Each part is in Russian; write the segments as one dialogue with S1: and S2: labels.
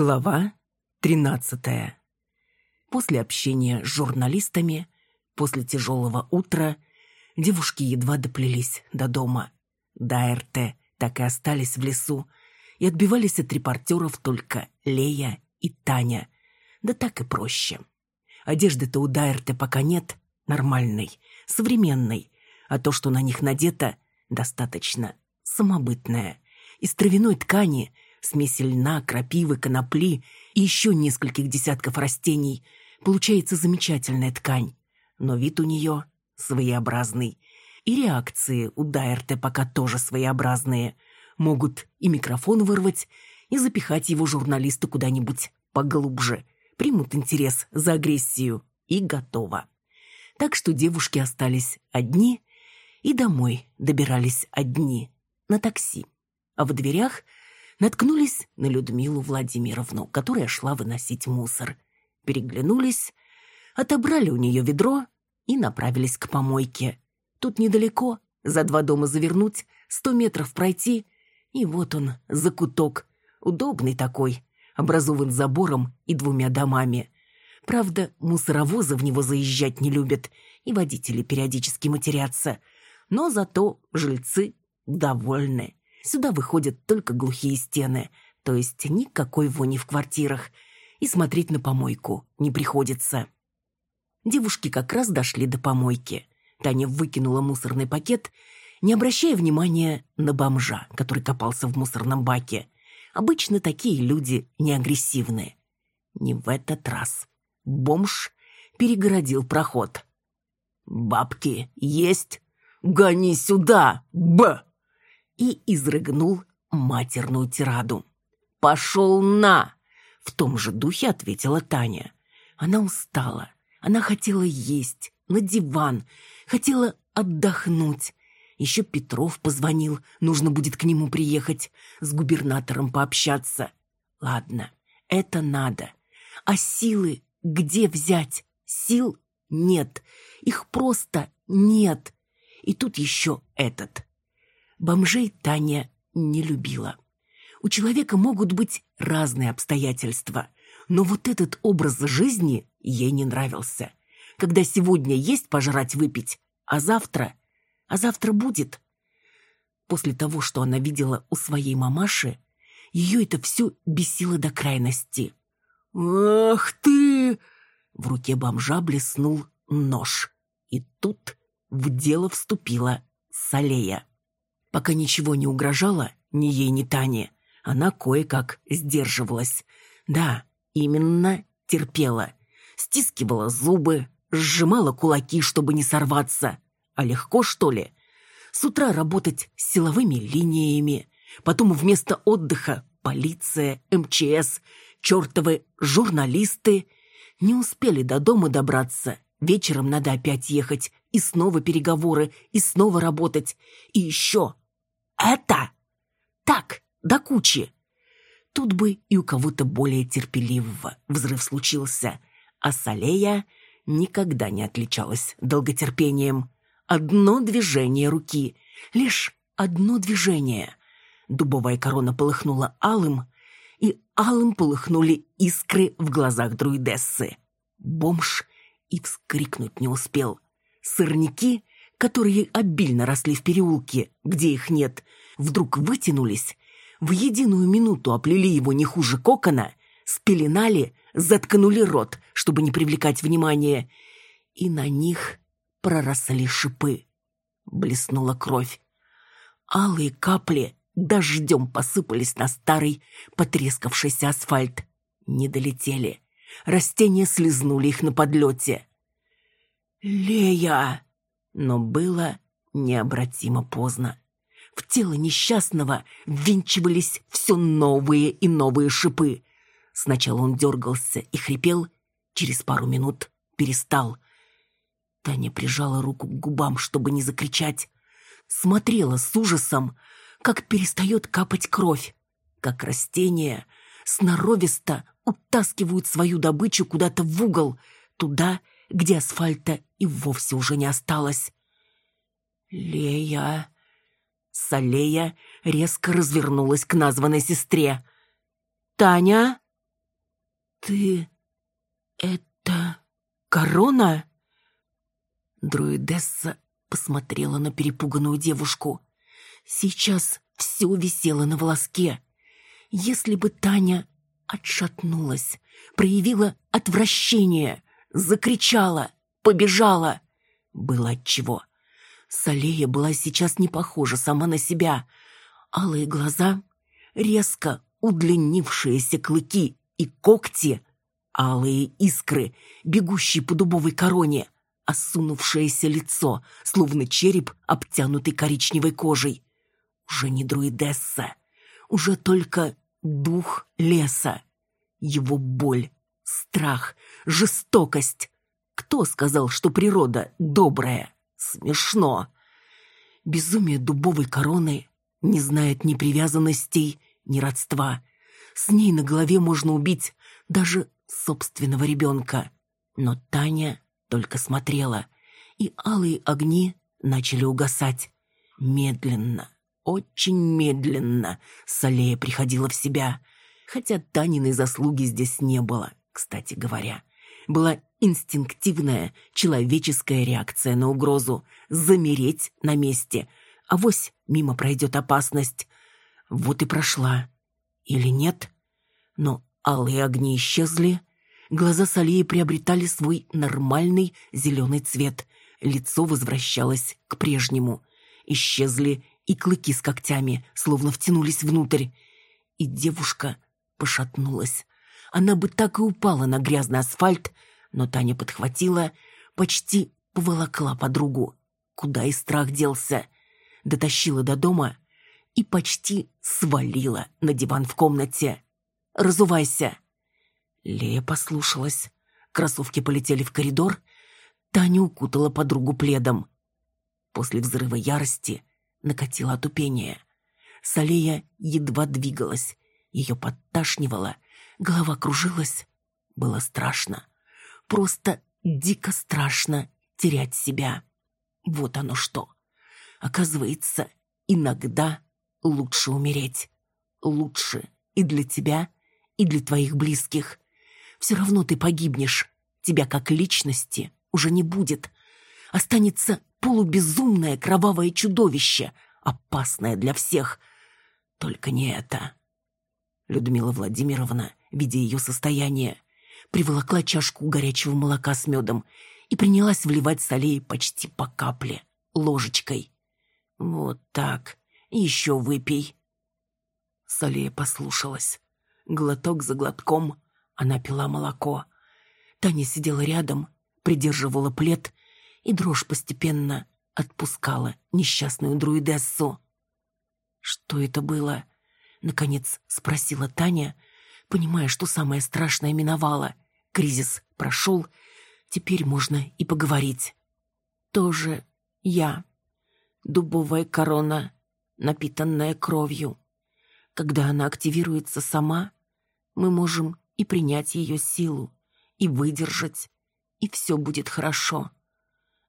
S1: Глава 13. После общения с журналистами, после тяжелого утра, девушки едва доплелись до дома. До так и остались в лесу, и отбивались от репортеров только Лея и Таня. Да так и проще. Одежды-то у Дайрте пока нет, нормальной, современной, а то, что на них надето, достаточно самобытное. Из травяной ткани – смеси льна, крапивы, конопли и еще нескольких десятков растений. Получается замечательная ткань. Но вид у нее своеобразный. И реакции у Дайерте пока тоже своеобразные. Могут и микрофон вырвать, и запихать его журналиста куда-нибудь поглубже. Примут интерес за агрессию. И готово. Так что девушки остались одни и домой добирались одни на такси. А в дверях – наткнулись на Людмилу Владимировну, которая шла выносить мусор. Переглянулись, отобрали у нее ведро и направились к помойке. Тут недалеко, за два дома завернуть, сто метров пройти, и вот он, закуток, удобный такой, образован забором и двумя домами. Правда, мусоровозы в него заезжать не любят, и водители периодически матерятся, но зато жильцы довольны. Сюда выходят только глухие стены, то есть никакой вони в квартирах, и смотреть на помойку не приходится. Девушки как раз дошли до помойки. Таня выкинула мусорный пакет, не обращая внимания на бомжа, который копался в мусорном баке. Обычно такие люди не агрессивные. Не в этот раз. Бомж перегородил проход. «Бабки есть? Гони сюда, Б!» И изрыгнул матерную тираду. «Пошел на!» — в том же духе ответила Таня. Она устала, она хотела есть, на диван, хотела отдохнуть. Еще Петров позвонил, нужно будет к нему приехать, с губернатором пообщаться. Ладно, это надо. А силы где взять? Сил нет, их просто нет. И тут еще этот. Бомжей Таня не любила. У человека могут быть разные обстоятельства, но вот этот образ жизни ей не нравился. Когда сегодня есть пожрать выпить, а завтра... А завтра будет. После того, что она видела у своей мамаши, ее это все бесило до крайности. «Ах ты!» В руке бомжа блеснул нож. И тут в дело вступила Салея. Пока ничего не угрожало ни ей, ни Тане, она кое-как сдерживалась. Да, именно терпела. Стискивала зубы, сжимала кулаки, чтобы не сорваться. А легко, что ли? С утра работать с силовыми линиями, потом вместо отдыха полиция, МЧС, чертовы журналисты. Не успели до дома добраться. Вечером надо опять ехать, и снова переговоры, и снова работать. И еще это так, до кучи. Тут бы и у кого-то более терпеливого взрыв случился, а Салея никогда не отличалась долготерпением. Одно движение руки, лишь одно движение. Дубовая корона полыхнула алым, и алым полыхнули искры в глазах друидессы. Бомж и вскрикнуть не успел. Сырники которые обильно росли в переулке, где их нет, вдруг вытянулись, в единую минуту оплели его не хуже кокона, спеленали, заткнули рот, чтобы не привлекать внимания, и на них проросли шипы. Блеснула кровь. Алые капли дождем посыпались на старый, потрескавшийся асфальт. Не долетели. Растения слезнули их на подлете. «Лея!» Но было необратимо поздно. В тело несчастного ввинчивались все новые и новые шипы. Сначала он дергался и хрипел, через пару минут перестал. Таня прижала руку к губам, чтобы не закричать. Смотрела с ужасом, как перестает капать кровь, как растения сноровисто утаскивают свою добычу куда-то в угол, туда, где асфальта и вовсе уже не осталось. «Лея...» Салея резко развернулась к названной сестре. «Таня?» «Ты... это... корона?» Друидесса посмотрела на перепуганную девушку. Сейчас все висело на волоске. Если бы Таня отшатнулась, проявила отвращение, закричала, побежала, было отчего. Салея была сейчас не похожа сама на себя. Алые глаза, резко удлинившиеся клыки и когти, алые искры, бегущие по дубовой короне, осунувшееся лицо, словно череп, обтянутый коричневой кожей. Уже не друидесса, уже только дух леса. Его боль, страх, жестокость. Кто сказал, что природа добрая? Смешно. Безумие дубовой короны не знает ни привязанностей, ни родства. С ней на голове можно убить даже собственного ребенка. Но Таня только смотрела, и алые огни начали угасать. Медленно, очень медленно Салея приходила в себя, хотя Таниной заслуги здесь не было, кстати говоря. Была инстинктивная человеческая реакция на угрозу – замереть на месте, а вось мимо пройдет опасность. Вот и прошла. Или нет? Но алые огни исчезли, глаза Салеи приобретали свой нормальный зеленый цвет, лицо возвращалось к прежнему. Исчезли и клыки с когтями, словно втянулись внутрь. И девушка пошатнулась. Она бы так и упала на грязный асфальт, но Таня подхватила, почти поволокла подругу. Куда и страх делся. Дотащила до дома и почти свалила на диван в комнате. «Разувайся!» Лея послушалась. Кроссовки полетели в коридор. Таня укутала подругу пледом. После взрыва ярости накатило отупение. Салея едва двигалась. Ее подташнивало, голова кружилась. Было страшно. Просто дико страшно терять себя. Вот оно что. Оказывается, иногда лучше умереть. Лучше и для тебя, и для твоих близких. Все равно ты погибнешь. Тебя как личности уже не будет. Останется полубезумное кровавое чудовище, опасное для всех. Только не это. Людмила Владимировна, видя ее состояние, приволокла чашку горячего молока с медом и принялась вливать солей почти по капле, ложечкой. «Вот так, еще выпей». Солея послушалась. Глоток за глотком она пила молоко. Таня сидела рядом, придерживала плед и дрожь постепенно отпускала несчастную друидессу. «Что это было?» — наконец спросила Таня, понимая, что самое страшное миновало. Кризис прошел, теперь можно и поговорить. «Тоже я. Дубовая корона, напитанная кровью. Когда она активируется сама, мы можем и принять ее силу, и выдержать, и все будет хорошо.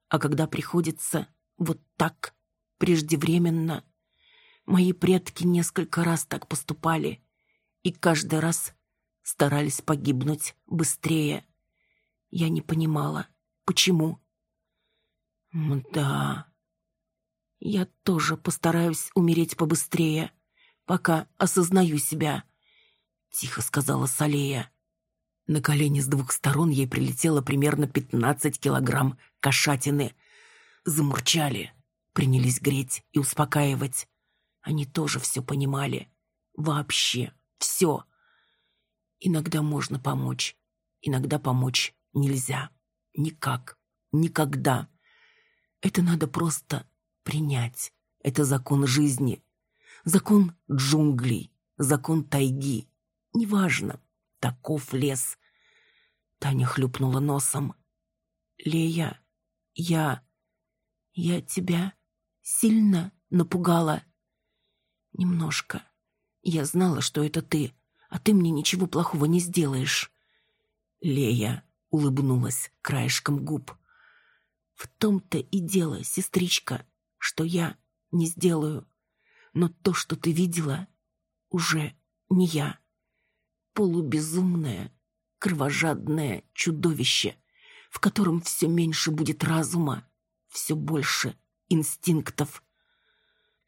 S1: А когда приходится вот так, преждевременно, мои предки несколько раз так поступали, и каждый раз старались погибнуть быстрее. Я не понимала, почему. Да, я тоже постараюсь умереть побыстрее, пока осознаю себя, — тихо сказала Салея. На колени с двух сторон ей прилетело примерно пятнадцать килограмм кошатины. Замурчали, принялись греть и успокаивать. Они тоже все понимали. Вообще все. Иногда можно помочь, иногда помочь нельзя. Никак, никогда. Это надо просто принять. Это закон жизни. Закон джунглей, закон тайги. Неважно, таков лес. Таня хлюпнула носом. «Лея, я... я тебя сильно напугала?» «Немножко. Я знала, что это ты, а ты мне ничего плохого не сделаешь». Лея улыбнулась краешком губ. «В том-то и дело, сестричка, что я не сделаю. Но то, что ты видела, уже не я. Полубезумная, кровожадное чудовище, в котором все меньше будет разума, все больше инстинктов.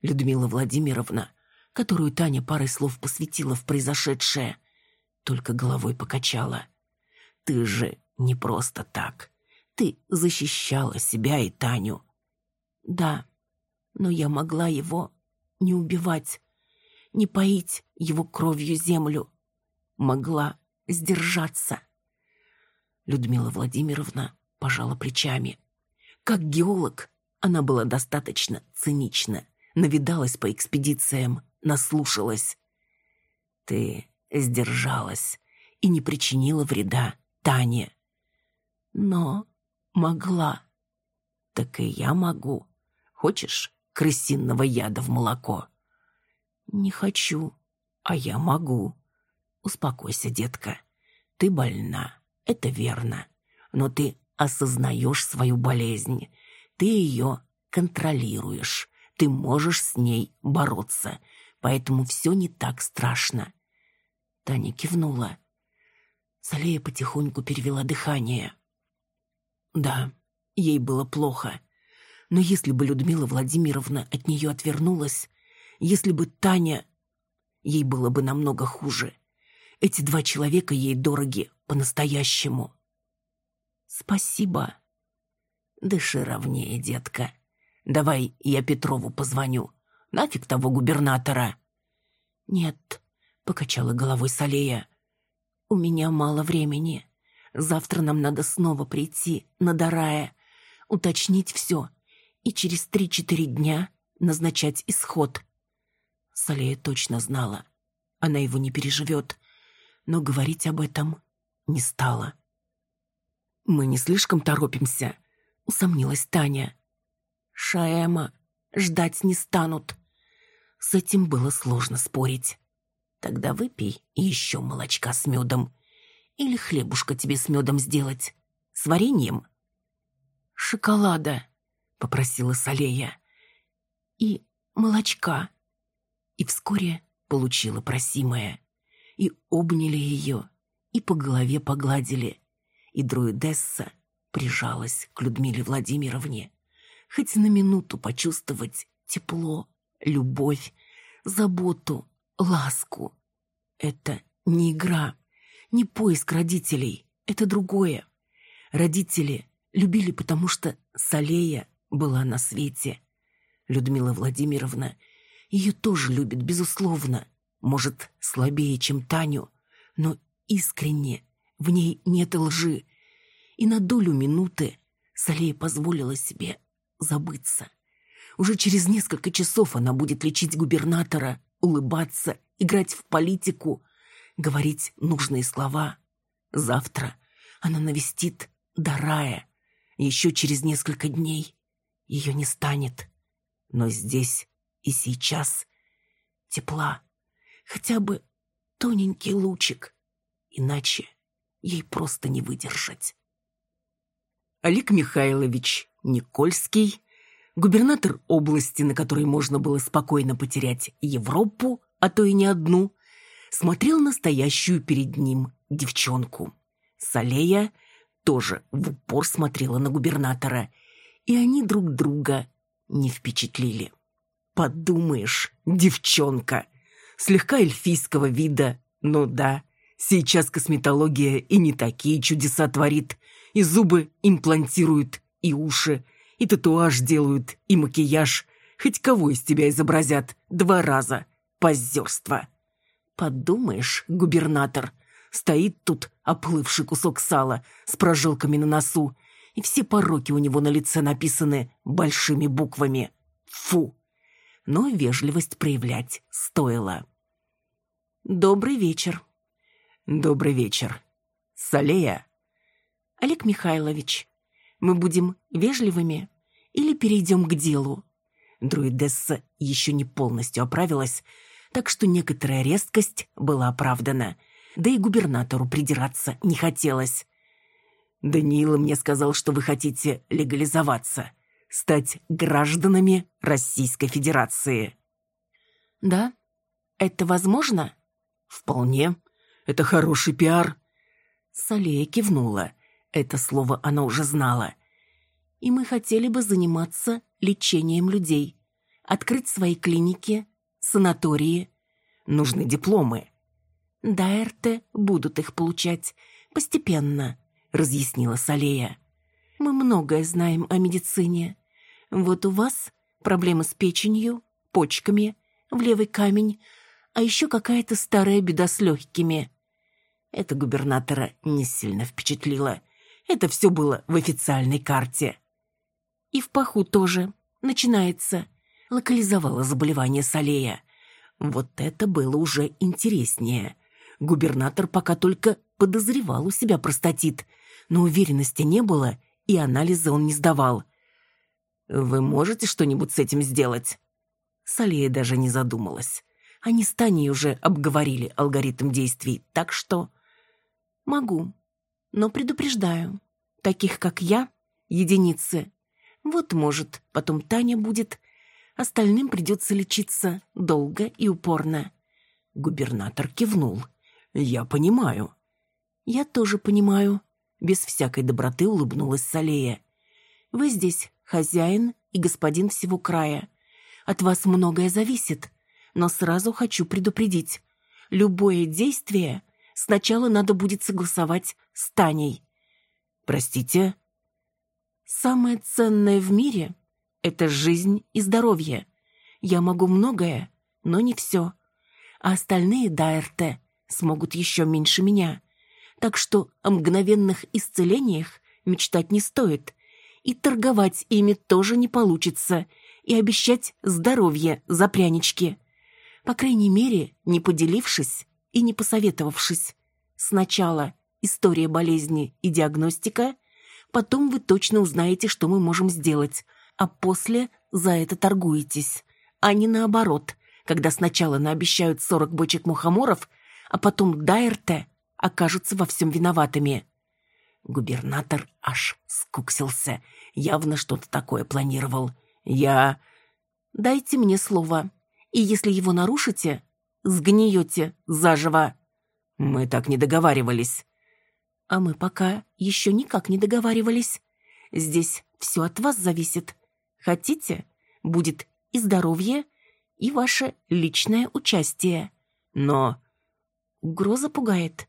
S1: Людмила Владимировна, которую Таня парой слов посвятила в произошедшее, только головой покачала. «Ты же не просто так. Ты защищала себя и Таню». «Да, но я могла его не убивать, не поить его кровью землю. Могла сдержаться». Людмила Владимировна пожала плечами. Как геолог она была достаточно цинична, навидалась по экспедициям, наслушалась. Ты сдержалась и не причинила вреда Тане. Но могла. Так и я могу. Хочешь крысиного яда в молоко? Не хочу, а я могу. Успокойся, детка. Ты больна, это верно. Но ты осознаешь свою болезнь. Ты ее контролируешь. Ты можешь с ней бороться. Поэтому все не так страшно. Таня кивнула. Салея потихоньку перевела дыхание. Да, ей было плохо. Но если бы Людмила Владимировна от нее отвернулась, если бы Таня... Ей было бы намного хуже. Эти два человека ей дороги по-настоящему. Спасибо. Дыши ровнее, детка. Давай я Петрову позвоню. Нафиг того губернатора. Нет, покачала головой Салея. У меня мало времени. Завтра нам надо снова прийти на Дарая, уточнить все и через три-четыре дня назначать исход. Салея точно знала. Она его не переживет, но говорить об этом не стала. «Мы не слишком торопимся», — усомнилась Таня. «Шаэма ждать не станут». С этим было сложно спорить. Тогда выпей еще молочка с медом. Или хлебушка тебе с медом сделать. С вареньем. Шоколада, попросила Салея. И молочка. И вскоре получила просимое. И обняли ее, и по голове погладили. И друидесса прижалась к Людмиле Владимировне. Хоть на минуту почувствовать тепло, любовь, заботу, ласку. Это не игра, не поиск родителей, это другое. Родители любили, потому что Салея была на свете. Людмила Владимировна ее тоже любит, безусловно. Может, слабее, чем Таню, но искренне, в ней нет лжи. И на долю минуты Салея позволила себе забыться. Уже через несколько часов она будет лечить губернатора, улыбаться, играть в политику, говорить нужные слова. Завтра она навестит Дарая. Еще через несколько дней ее не станет. Но здесь и сейчас тепла. Хотя бы тоненький лучик. Иначе ей просто не выдержать. Олег Михайлович Никольский губернатор области, на которой можно было спокойно потерять Европу, а то и не одну, смотрел настоящую перед ним девчонку. Салея тоже в упор смотрела на губернатора, и они друг друга не впечатлили. Подумаешь, девчонка, слегка эльфийского вида, ну да, сейчас косметология и не такие чудеса творит, и зубы имплантируют, и уши, и татуаж делают, и макияж. Хоть кого из тебя изобразят два раза. Позерство. Подумаешь, губернатор, стоит тут оплывший кусок сала с прожилками на носу, и все пороки у него на лице написаны большими буквами. Фу! Но вежливость проявлять стоило. «Добрый вечер». «Добрый вечер. Салея?» «Олег Михайлович, мы будем вежливыми?» Или перейдем к делу?» Друидесса еще не полностью оправилась, так что некоторая резкость была оправдана. Да и губернатору придираться не хотелось. «Даниила мне сказал, что вы хотите легализоваться, стать гражданами Российской Федерации». «Да? Это возможно?» «Вполне. Это хороший пиар». Салея кивнула. Это слово она уже знала. И мы хотели бы заниматься лечением людей. Открыть свои клиники, санатории. Нужны дипломы. Дайрте будут их получать постепенно, разъяснила Салея. Мы многое знаем о медицине. Вот у вас проблемы с печенью, почками, в левый камень, а еще какая-то старая беда с легкими. Это губернатора не сильно впечатлило. Это все было в официальной карте. И в паху тоже. Начинается. Локализовала заболевание Салея. Вот это было уже интереснее. Губернатор пока только подозревал у себя простатит, но уверенности не было, и анализы он не сдавал. «Вы можете что-нибудь с этим сделать?» Салея даже не задумалась. Они с Таней уже обговорили алгоритм действий, так что... Могу, но предупреждаю. Таких, как я, единицы. Вот, может, потом Таня будет. Остальным придется лечиться долго и упорно. Губернатор кивнул. «Я понимаю». «Я тоже понимаю», — без всякой доброты улыбнулась Салея. «Вы здесь хозяин и господин всего края. От вас многое зависит, но сразу хочу предупредить. Любое действие сначала надо будет согласовать с Таней. Простите? Самое ценное в мире — это жизнь и здоровье. Я могу многое, но не все. А остальные Дайрте смогут еще меньше меня. Так что о мгновенных исцелениях мечтать не стоит. И торговать ими тоже не получится. И обещать здоровье за прянички. По крайней мере, не поделившись и не посоветовавшись. Сначала история болезни и диагностика, потом вы точно узнаете, что мы можем сделать, а после за это торгуетесь. А не наоборот, когда сначала наобещают 40 бочек мухоморов, а потом Дайрте окажутся во всем виноватыми. Губернатор аж скуксился, явно что-то такое планировал. Я... Дайте мне слово и если его нарушите, сгниете заживо. Мы так не договаривались. А мы пока еще никак не договаривались. Здесь все от вас зависит. Хотите, будет и здоровье, и ваше личное участие. Но угроза пугает.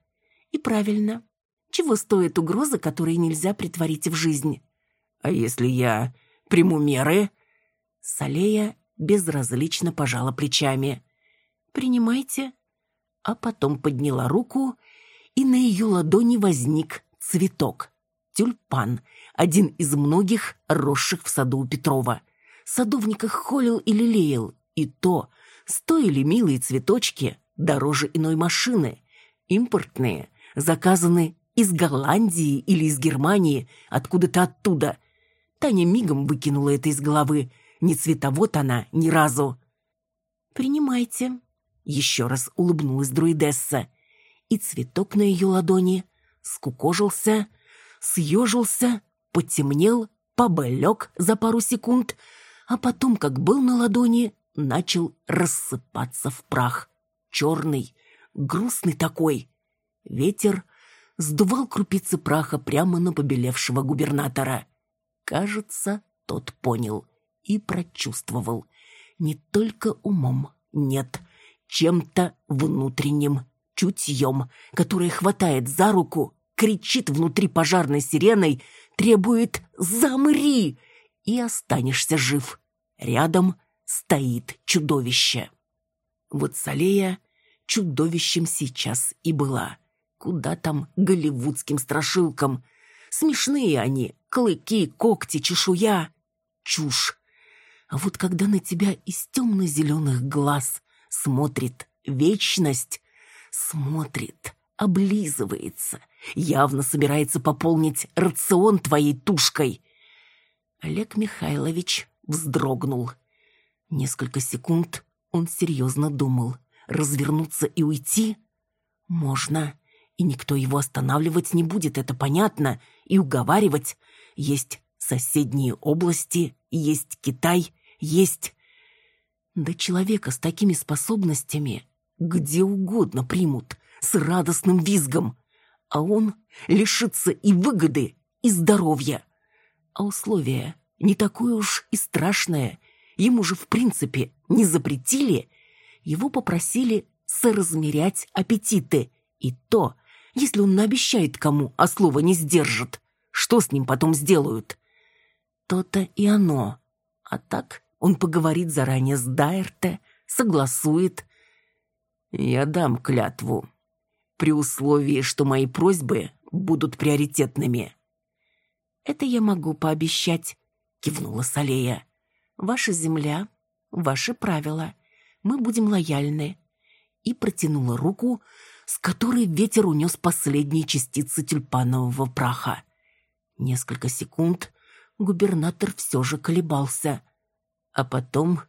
S1: И правильно. Чего стоит угроза, которые нельзя притворить в жизнь? А если я приму меры? Салея безразлично пожала плечами. «Принимайте». А потом подняла руку, и на ее ладони возник цветок. Тюльпан, один из многих, росших в саду у Петрова. Садовник их холил и лелеял, и то, стоили милые цветочки дороже иной машины. Импортные, заказаны из Голландии или из Германии, откуда-то оттуда. Таня мигом выкинула это из головы, не цветовод она ни разу. «Принимайте», — еще раз улыбнулась друидесса. И цветок на ее ладони скукожился, съежился, потемнел, поболек за пару секунд, а потом, как был на ладони, начал рассыпаться в прах. Черный, грустный такой. Ветер сдувал крупицы праха прямо на побелевшего губернатора. Кажется, тот понял и прочувствовал. Не только умом, нет, чем-то внутренним, чутьем, которое хватает за руку, кричит внутри пожарной сиреной, требует «Замри!» и останешься жив. Рядом стоит чудовище. Вот Салея чудовищем сейчас и была. Куда там голливудским страшилкам? Смешные они, клыки, когти, чешуя. Чушь. А вот когда на тебя из темно-зеленых глаз смотрит вечность, смотрит, облизывается, явно собирается пополнить рацион твоей тушкой. Олег Михайлович вздрогнул. Несколько секунд он серьезно думал. Развернуться и уйти? Можно. И никто его останавливать не будет, это понятно. И уговаривать. Есть соседние области, есть Китай — есть. Да человека с такими способностями где угодно примут, с радостным визгом. А он лишится и выгоды, и здоровья. А условие не такое уж и страшное. Ему же, в принципе, не запретили. Его попросили соразмерять аппетиты. И то, если он наобещает кому, а слово не сдержит. Что с ним потом сделают? То-то и оно. А так он поговорит заранее с Дайерте, согласует. Я дам клятву. При условии, что мои просьбы будут приоритетными. Это я могу пообещать, кивнула Салея. Ваша земля, ваши правила. Мы будем лояльны. И протянула руку, с которой ветер унес последние частицы тюльпанового праха. Несколько секунд губернатор все же колебался, а потом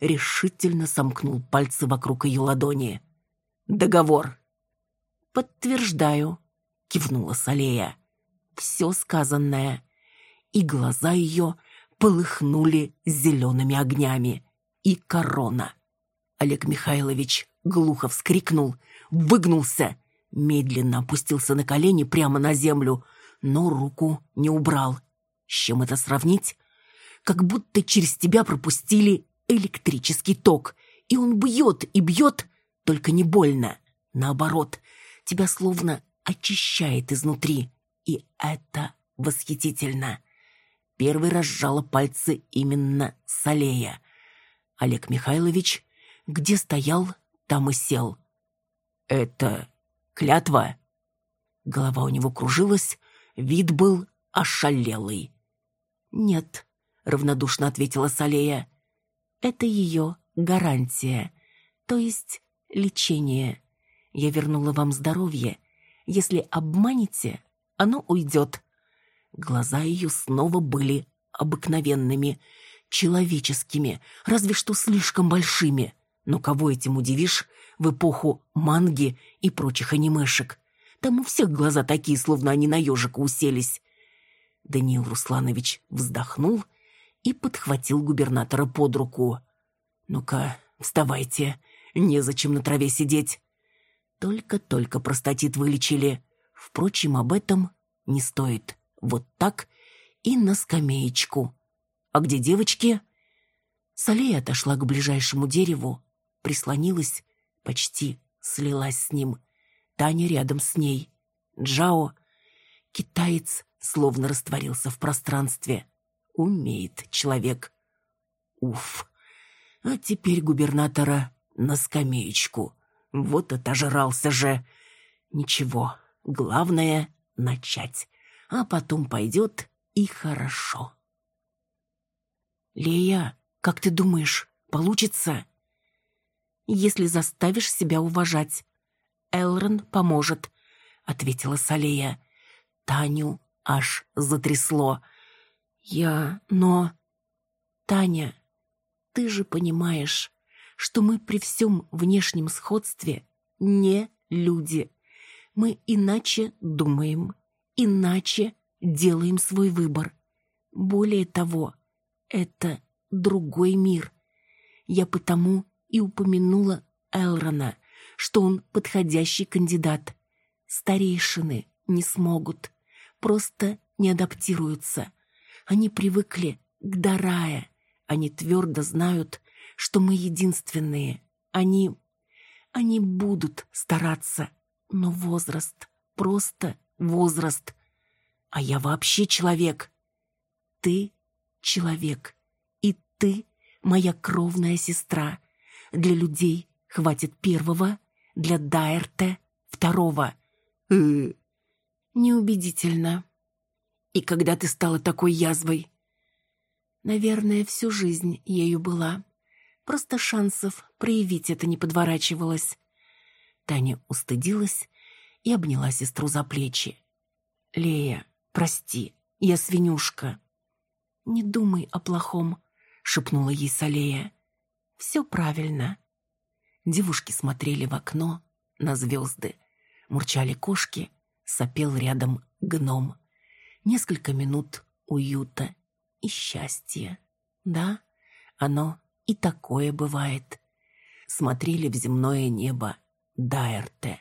S1: решительно сомкнул пальцы вокруг ее ладони. «Договор!» «Подтверждаю», — кивнула Салея. «Все сказанное». И глаза ее полыхнули зелеными огнями. И корона. Олег Михайлович глухо вскрикнул, выгнулся, медленно опустился на колени прямо на землю, но руку не убрал. С чем это сравнить? Как будто через тебя пропустили электрический ток, и он бьет и бьет, только не больно. Наоборот, тебя словно очищает изнутри, и это восхитительно. Первый раз сжала пальцы именно Салея. Олег Михайлович, где стоял, там и сел. «Это клятва?» Голова у него кружилась, вид был ошалелый. «Нет», — равнодушно ответила Салея. «Это ее гарантия, то есть лечение. Я вернула вам здоровье. Если обманете, оно уйдет. Глаза ее снова были обыкновенными, человеческими, разве что слишком большими. Но кого этим удивишь в эпоху манги и прочих анимешек? Там у всех глаза такие, словно они на ежика уселись. Даниил Русланович вздохнул и подхватил губернатора под руку. «Ну-ка, вставайте, незачем на траве сидеть». Только-только простатит вылечили. Впрочем, об этом не стоит вот так и на скамеечку. А где девочки? Салея отошла к ближайшему дереву, прислонилась, почти слилась с ним. Таня рядом с ней. Джао, китаец, словно растворился в пространстве. Умеет человек. Уф. А теперь губернатора на скамеечку. Вот отожрался же. Ничего, главное — начать а потом пойдет и хорошо. «Лея, как ты думаешь, получится?» «Если заставишь себя уважать, Элрон поможет», — ответила Салея. Таню аж затрясло. «Я... но...» «Таня, ты же понимаешь, что мы при всем внешнем сходстве не люди. Мы иначе думаем, иначе делаем свой выбор. Более того, это другой мир. Я потому и упомянула Элрона, что он подходящий кандидат. Старейшины не смогут, просто не адаптируются. Они привыкли к Дарае, они твердо знают, что мы единственные. Они... они будут стараться, но возраст, просто возраст. А я вообще человек. Ты человек. И ты моя кровная сестра. Для людей хватит первого, для Дайерте второго. Э. Неубедительно. И когда ты стала такой язвой? Наверное, всю жизнь ею была. Просто шансов проявить это не подворачивалось. Таня устыдилась и обняла сестру за плечи. «Лея, прости, я свинюшка». «Не думай о плохом», — шепнула ей Салея. «Все правильно». Девушки смотрели в окно на звезды. Мурчали кошки, сопел рядом гном. Несколько минут уюта и счастья. Да, оно и такое бывает. Смотрели в земное небо Дайерте.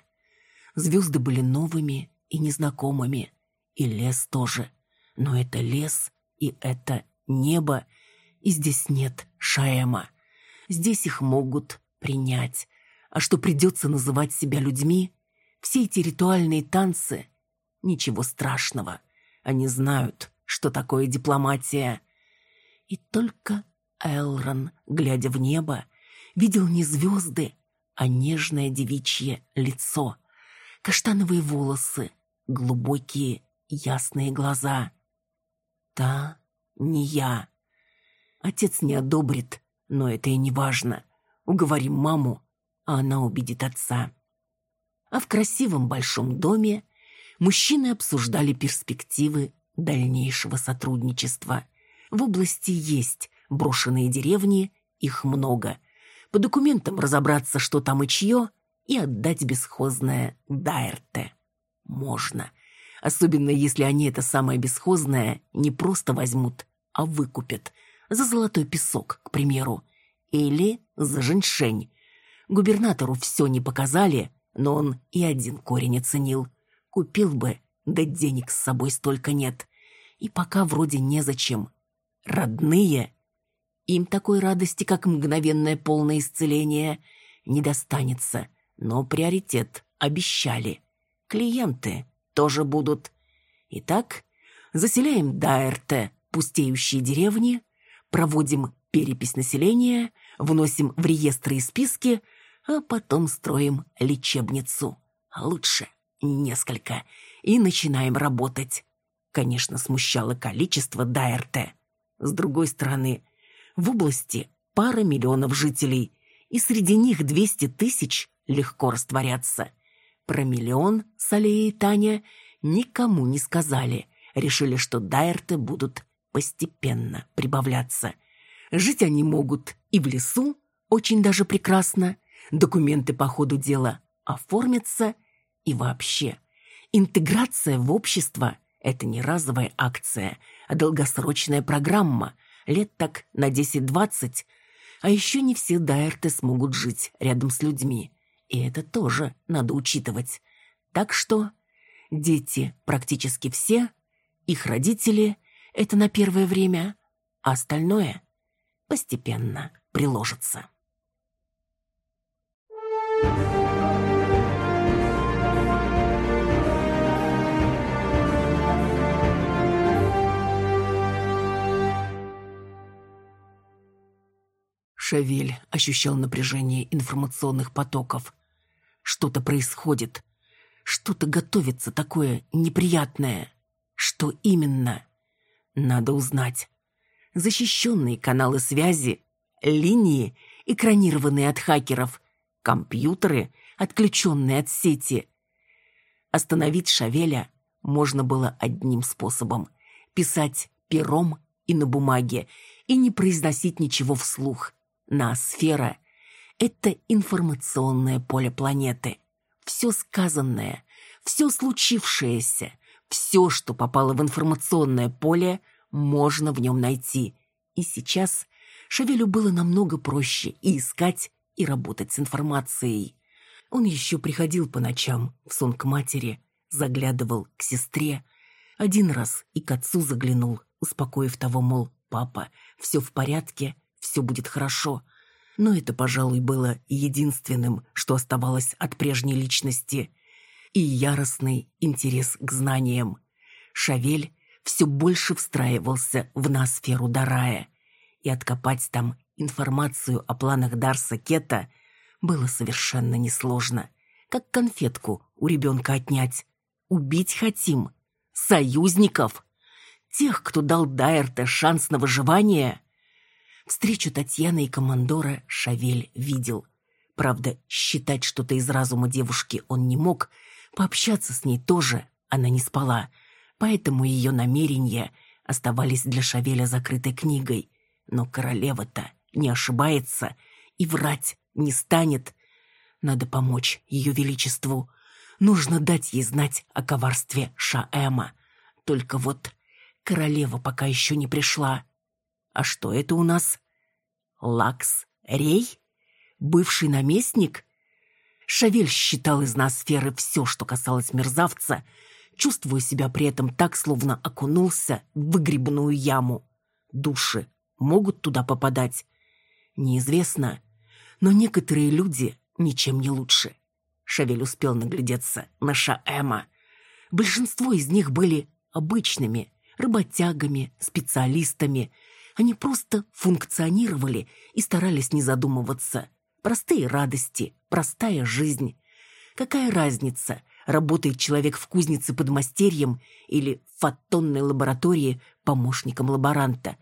S1: Звезды были новыми и незнакомыми. И лес тоже. Но это лес, и это небо, и здесь нет Шаэма. Здесь их могут принять. А что придется называть себя людьми? Все эти ритуальные танцы? Ничего страшного. Они знают, что такое дипломатия. И только Элрон, глядя в небо, видел не звезды, а нежное девичье лицо, каштановые волосы, глубокие ясные глаза. Та не я. Отец не одобрит, но это и не важно. Уговорим маму, а она убедит отца. А в красивом большом доме мужчины обсуждали перспективы дальнейшего сотрудничества. В области есть брошенные деревни, их много. По документам разобраться, что там и чье, и отдать бесхозное Дайрте. Можно. Особенно если они это самое бесхозное не просто возьмут, а выкупят. За золотой песок, к примеру. Или за женьшень. Губернатору все не показали, но он и один корень оценил. Купил бы, да денег с собой столько нет. И пока вроде незачем. Родные. Им такой радости, как мгновенное полное исцеление, не достанется. Но приоритет обещали. Клиенты тоже будут. Итак, заселяем Дайрте пустеющие деревни, проводим перепись населения, вносим в реестры и списки, а потом строим лечебницу. Лучше несколько. И начинаем работать. Конечно, смущало количество Дайрте. С другой стороны, в области пара миллионов жителей, и среди них 200 тысяч легко растворятся. Про миллион Салея и Таня никому не сказали. Решили, что Дайрты будут постепенно прибавляться. Жить они могут и в лесу, очень даже прекрасно. Документы по ходу дела оформятся. И вообще, интеграция в общество – это не разовая акция, а долгосрочная программа. Лет так на 10-20. А еще не все дайрты смогут жить рядом с людьми. И это тоже надо учитывать. Так что дети практически все, их родители – это на первое время, а остальное постепенно приложится. Шавель ощущал напряжение информационных потоков. Что-то происходит. Что-то готовится такое неприятное. Что именно? Надо узнать. Защищенные каналы связи, линии, экранированные от хакеров, компьютеры, отключенные от сети. Остановить Шавеля можно было одним способом – писать пером и на бумаге, и не произносить ничего вслух. Ноосфера – это информационное поле планеты. Все сказанное, все случившееся, все, что попало в информационное поле, можно в нем найти. И сейчас Шавелю было намного проще и искать, и работать с информацией. Он еще приходил по ночам в сон к матери, заглядывал к сестре. Один раз и к отцу заглянул, успокоив того, мол, «Папа, все в порядке, все будет хорошо», но это, пожалуй, было единственным, что оставалось от прежней личности. И яростный интерес к знаниям. Шавель все больше встраивался в ноосферу Дарая, и откопать там информацию о планах Дарса Кета было совершенно несложно. Как конфетку у ребенка отнять. Убить хотим. Союзников. Тех, кто дал Дайерте шанс на выживание. Встречу Татьяны и командора Шавель видел. Правда, считать что-то из разума девушки он не мог, пообщаться с ней тоже она не спала, поэтому ее намерения оставались для Шавеля закрытой книгой. Но королева-то не ошибается и врать не станет. Надо помочь ее величеству. Нужно дать ей знать о коварстве Шаэма. Только вот королева пока еще не пришла. А что это у нас? Лакс Рей? Бывший наместник? Шавель считал из ноосферы все, что касалось мерзавца, чувствуя себя при этом так, словно окунулся в выгребную яму. Души могут туда попадать? Неизвестно, но некоторые люди ничем не лучше. Шавель успел наглядеться на Шаэма. Большинство из них были обычными, работягами, специалистами. Они просто функционировали и старались не задумываться. Простые радости, простая жизнь. Какая разница, работает человек в кузнице под мастерьем или в фотонной лаборатории помощником лаборанта,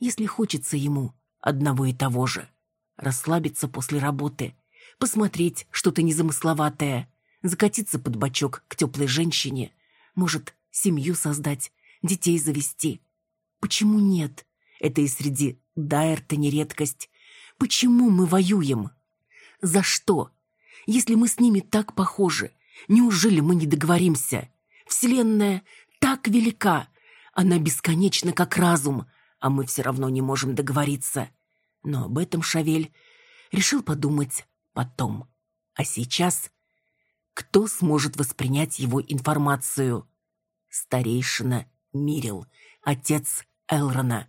S1: если хочется ему одного и того же. Расслабиться после работы, посмотреть что-то незамысловатое, закатиться под бочок к теплой женщине, может, семью создать, детей завести. Почему нет? Это и среди Дайерта не редкость. Почему мы воюем? За что? Если мы с ними так похожи, неужели мы не договоримся? Вселенная так велика, она бесконечна, как разум, а мы все равно не можем договориться. Но об этом Шавель решил подумать потом. А сейчас кто сможет воспринять его информацию? Старейшина Мирил, отец Элрона.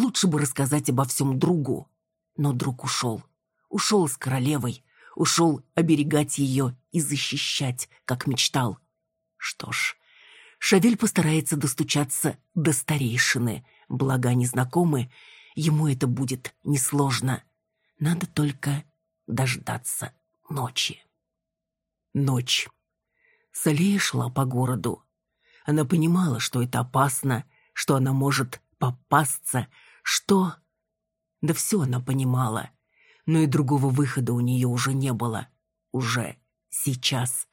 S1: Лучше бы рассказать обо всем другу. Но друг ушел. Ушел с королевой. Ушел оберегать ее и защищать, как мечтал. Что ж, Шавель постарается достучаться до старейшины. Благо они знакомы, ему это будет несложно. Надо только дождаться ночи. Ночь. Салея шла по городу. Она понимала, что это опасно, что она может попасться, что... Да все она понимала. Но и другого выхода у нее уже не было. Уже сейчас.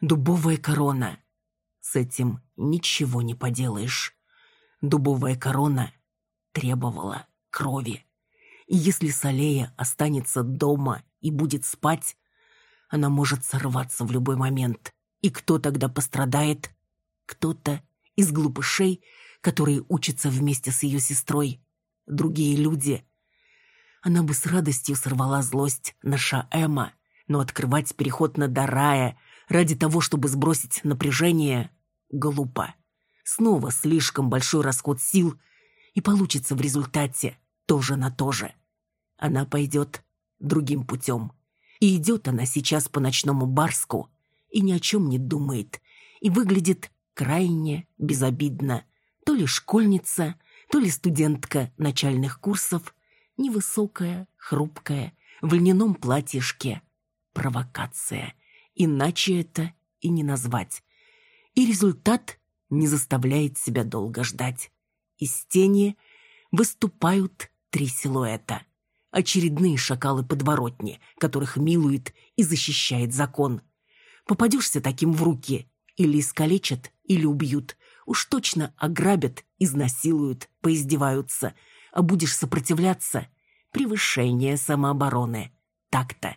S1: Дубовая корона. С этим ничего не поделаешь. Дубовая корона требовала крови. И если Салея останется дома и будет спать, она может сорваться в любой момент. И кто тогда пострадает? Кто-то из глупышей, которые учатся вместе с ее сестрой. Другие люди. Она бы с радостью сорвала злость на Шаэма, но открывать переход на Дарая ради того, чтобы сбросить напряжение, глупо. Снова слишком большой расход сил, и получится в результате тоже на то же. Она пойдет другим путем. И идет она сейчас по ночному Барску и ни о чем не думает, и выглядит крайне безобидно. То ли школьница, то ли студентка начальных курсов, невысокая, хрупкая, в льняном платьишке. Провокация. Иначе это и не назвать. И результат не заставляет себя долго ждать. Из тени выступают три силуэта. Очередные шакалы-подворотни, которых милует и защищает закон. Попадешься таким в руки, или искалечат, или убьют. Уж точно ограбят, изнасилуют, поиздеваются. А будешь сопротивляться — превышение самообороны. Так-то.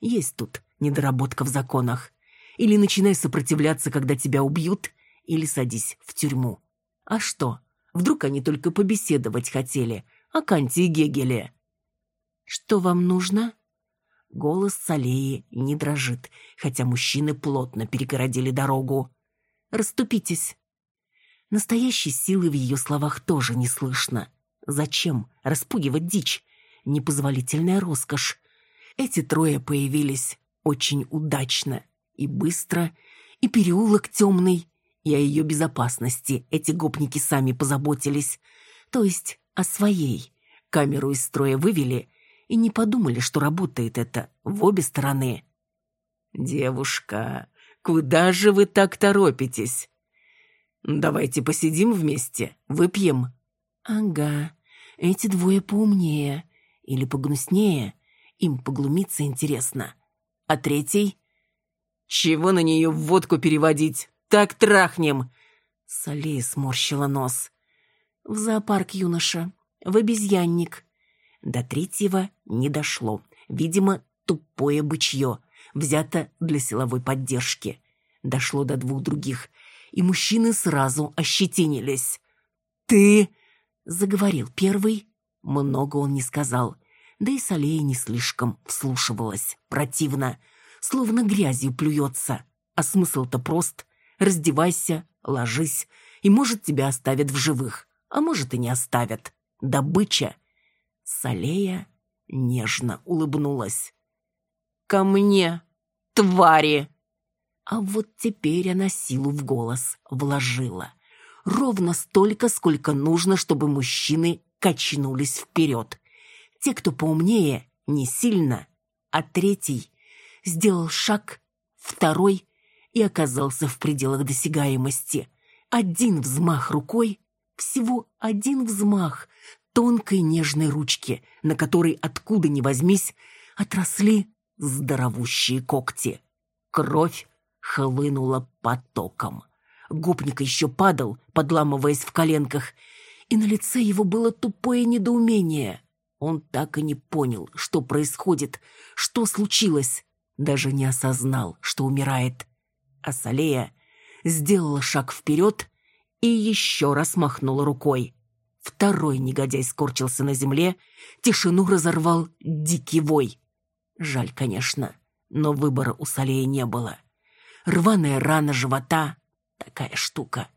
S1: Есть тут недоработка в законах. Или начинай сопротивляться, когда тебя убьют, или садись в тюрьму. А что? Вдруг они только побеседовать хотели о Канте и Гегеле? «Что вам нужно?» Голос Салеи не дрожит, хотя мужчины плотно перегородили дорогу. «Раступитесь!» Настоящей силы в ее словах тоже не слышно. Зачем распугивать дичь? Непозволительная роскошь. Эти трое появились очень удачно и быстро, и переулок темный, и о ее безопасности эти гопники сами позаботились. То есть о своей. Камеру из строя вывели и не подумали, что работает это в обе стороны. «Девушка, куда же вы так торопитесь? Давайте посидим вместе, выпьем». «Ага, эти двое поумнее или погнуснее, им поглумиться интересно. А третий?» «Чего на нее водку переводить? Так трахнем!» Солей сморщила нос. «В зоопарк, юноша, в обезьянник. До третьего не дошло. Видимо, тупое бычье, взято для силовой поддержки. Дошло до двух других, и мужчины сразу ощетинились. «Ты...» — заговорил первый. Много он не сказал. Да и Салея не слишком вслушивалась. Противно. Словно грязью плюется. А смысл-то прост. раздевайся, ложись, и, может, тебя оставят в живых, а может, и не оставят. Добыча. Салея нежно улыбнулась. «Ко мне, твари!» А вот теперь она силу в голос вложила. Ровно столько, сколько нужно, чтобы мужчины качнулись вперед. Те, кто поумнее, не сильно, а третий сделал шаг, второй и оказался в пределах досягаемости. Один взмах рукой, всего один взмах тонкой нежной ручки, на которой откуда ни возьмись отросли здоровущие когти. Кровь хлынула потоком. Гопник еще падал, подламываясь в коленках, и на лице его было тупое недоумение. Он так и не понял, что происходит, что случилось, даже не осознал, что умирает. А Салея сделала шаг вперед и еще раз махнула рукой. Второй негодяй скорчился на земле, тишину разорвал дикий вой. Жаль, конечно, но выбора у Салеи не было рваная рана живота. Такая штука.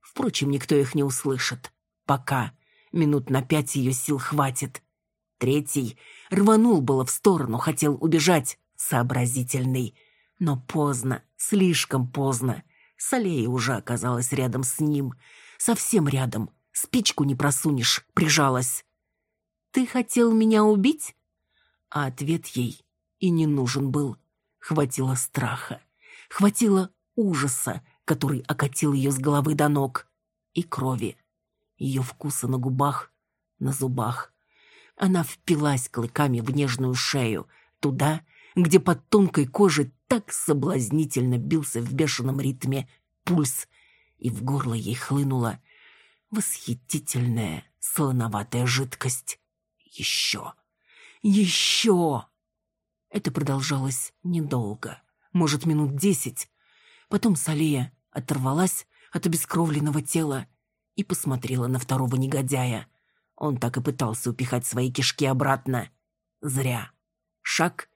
S1: Впрочем, никто их не услышит. Пока. Минут на пять ее сил хватит. Третий рванул было в сторону, хотел убежать. Сообразительный. Но поздно, слишком поздно. Салея уже оказалась рядом с ним. Совсем рядом. Спичку не просунешь, прижалась. «Ты хотел меня убить?» А ответ ей и не нужен был. Хватило страха. Хватило ужаса, который окатил ее с головы до ног, и крови. Ее вкуса на губах, на зубах. Она впилась клыками в нежную шею, туда, где под тонкой кожей так соблазнительно бился в бешеном ритме пульс, и в горло ей хлынула восхитительная солоноватая жидкость. Еще! Еще! Это продолжалось недолго может, минут десять. Потом Салия оторвалась от обескровленного тела и посмотрела на второго негодяя. Он так и пытался упихать свои кишки обратно. Зря. Шаг,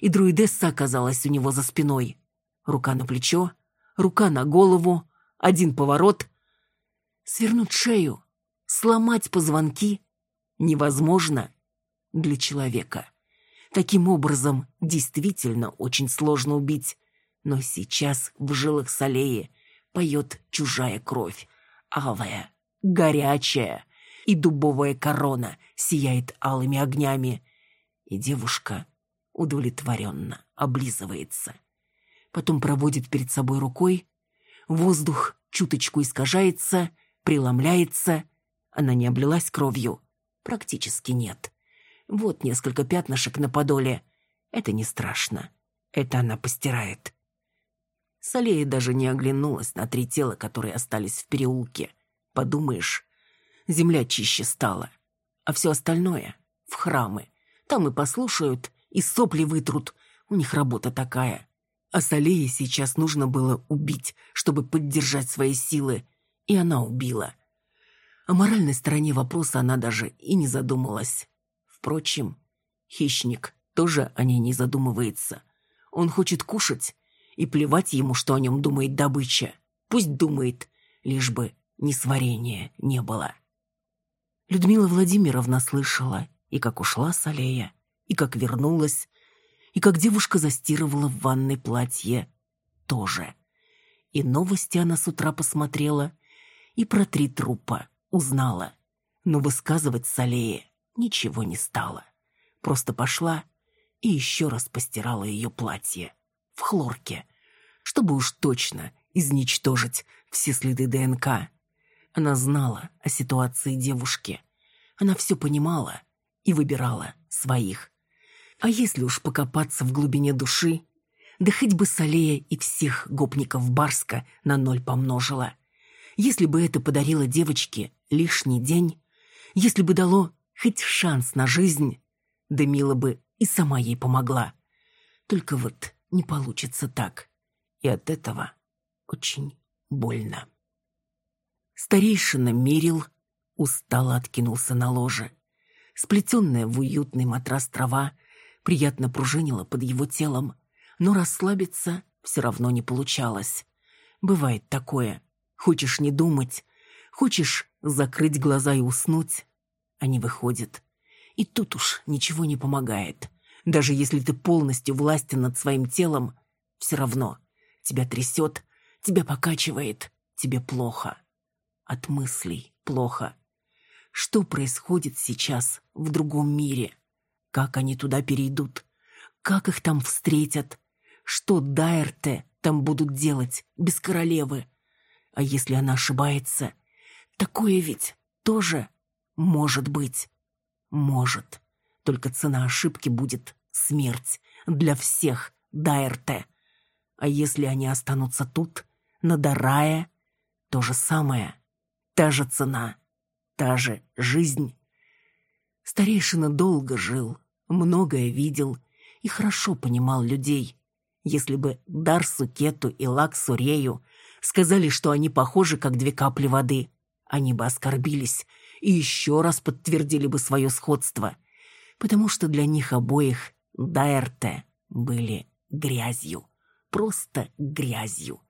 S1: и друидесса оказалась у него за спиной. Рука на плечо, рука на голову, один поворот. Свернуть шею, сломать позвонки невозможно для человека. Таким образом, действительно очень сложно убить. Но сейчас в жилах Салеи поет чужая кровь. Алая, горячая, и дубовая корона сияет алыми огнями. И девушка удовлетворенно облизывается. Потом проводит перед собой рукой. Воздух чуточку искажается, преломляется. Она не облилась кровью? Практически нет. Вот несколько пятнышек на подоле. Это не страшно. Это она постирает. Салея даже не оглянулась на три тела, которые остались в переулке. Подумаешь, земля чище стала. А все остальное — в храмы. Там и послушают, и сопли вытрут. У них работа такая. А Салее сейчас нужно было убить, чтобы поддержать свои силы. И она убила. О моральной стороне вопроса она даже и не задумалась. Впрочем, хищник тоже о ней не задумывается. Он хочет кушать, и плевать ему, что о нем думает добыча. Пусть думает, лишь бы несварения не было. Людмила Владимировна слышала, и как ушла с аллея, и как вернулась, и как девушка застирывала в ванной платье тоже. И новости она с утра посмотрела, и про три трупа узнала. Но высказывать Салее ничего не стало. Просто пошла и еще раз постирала ее платье. В хлорке. Чтобы уж точно изничтожить все следы ДНК. Она знала о ситуации девушки. Она все понимала и выбирала своих. А если уж покопаться в глубине души, да хоть бы Салея и всех гопников Барска на ноль помножила. Если бы это подарило девочке лишний день, если бы дало хоть шанс на жизнь, да Мила бы и сама ей помогла. Только вот не получится так. И от этого очень больно. Старейшина Мирил устало откинулся на ложе. Сплетенная в уютный матрас трава приятно пружинила под его телом, но расслабиться все равно не получалось. Бывает такое. Хочешь не думать, хочешь закрыть глаза и уснуть, а не выходит. И тут уж ничего не помогает. Даже если ты полностью властен над своим телом, все равно тебя трясет, тебя покачивает, тебе плохо. От мыслей плохо. Что происходит сейчас в другом мире? Как они туда перейдут? Как их там встретят? Что Дайрте там будут делать без королевы? А если она ошибается? Такое ведь тоже может быть. Может. Только цена ошибки будет смерть для всех Дайрте. А если они останутся тут, на Дарае, то же самое. Та же цена, та же жизнь. Старейшина долго жил, многое видел и хорошо понимал людей. Если бы Дарсу Кету и Лаксу Рею сказали, что они похожи, как две капли воды, они бы оскорбились и еще раз подтвердили бы свое сходство, потому что для них обоих Дайрте были грязью, просто грязью,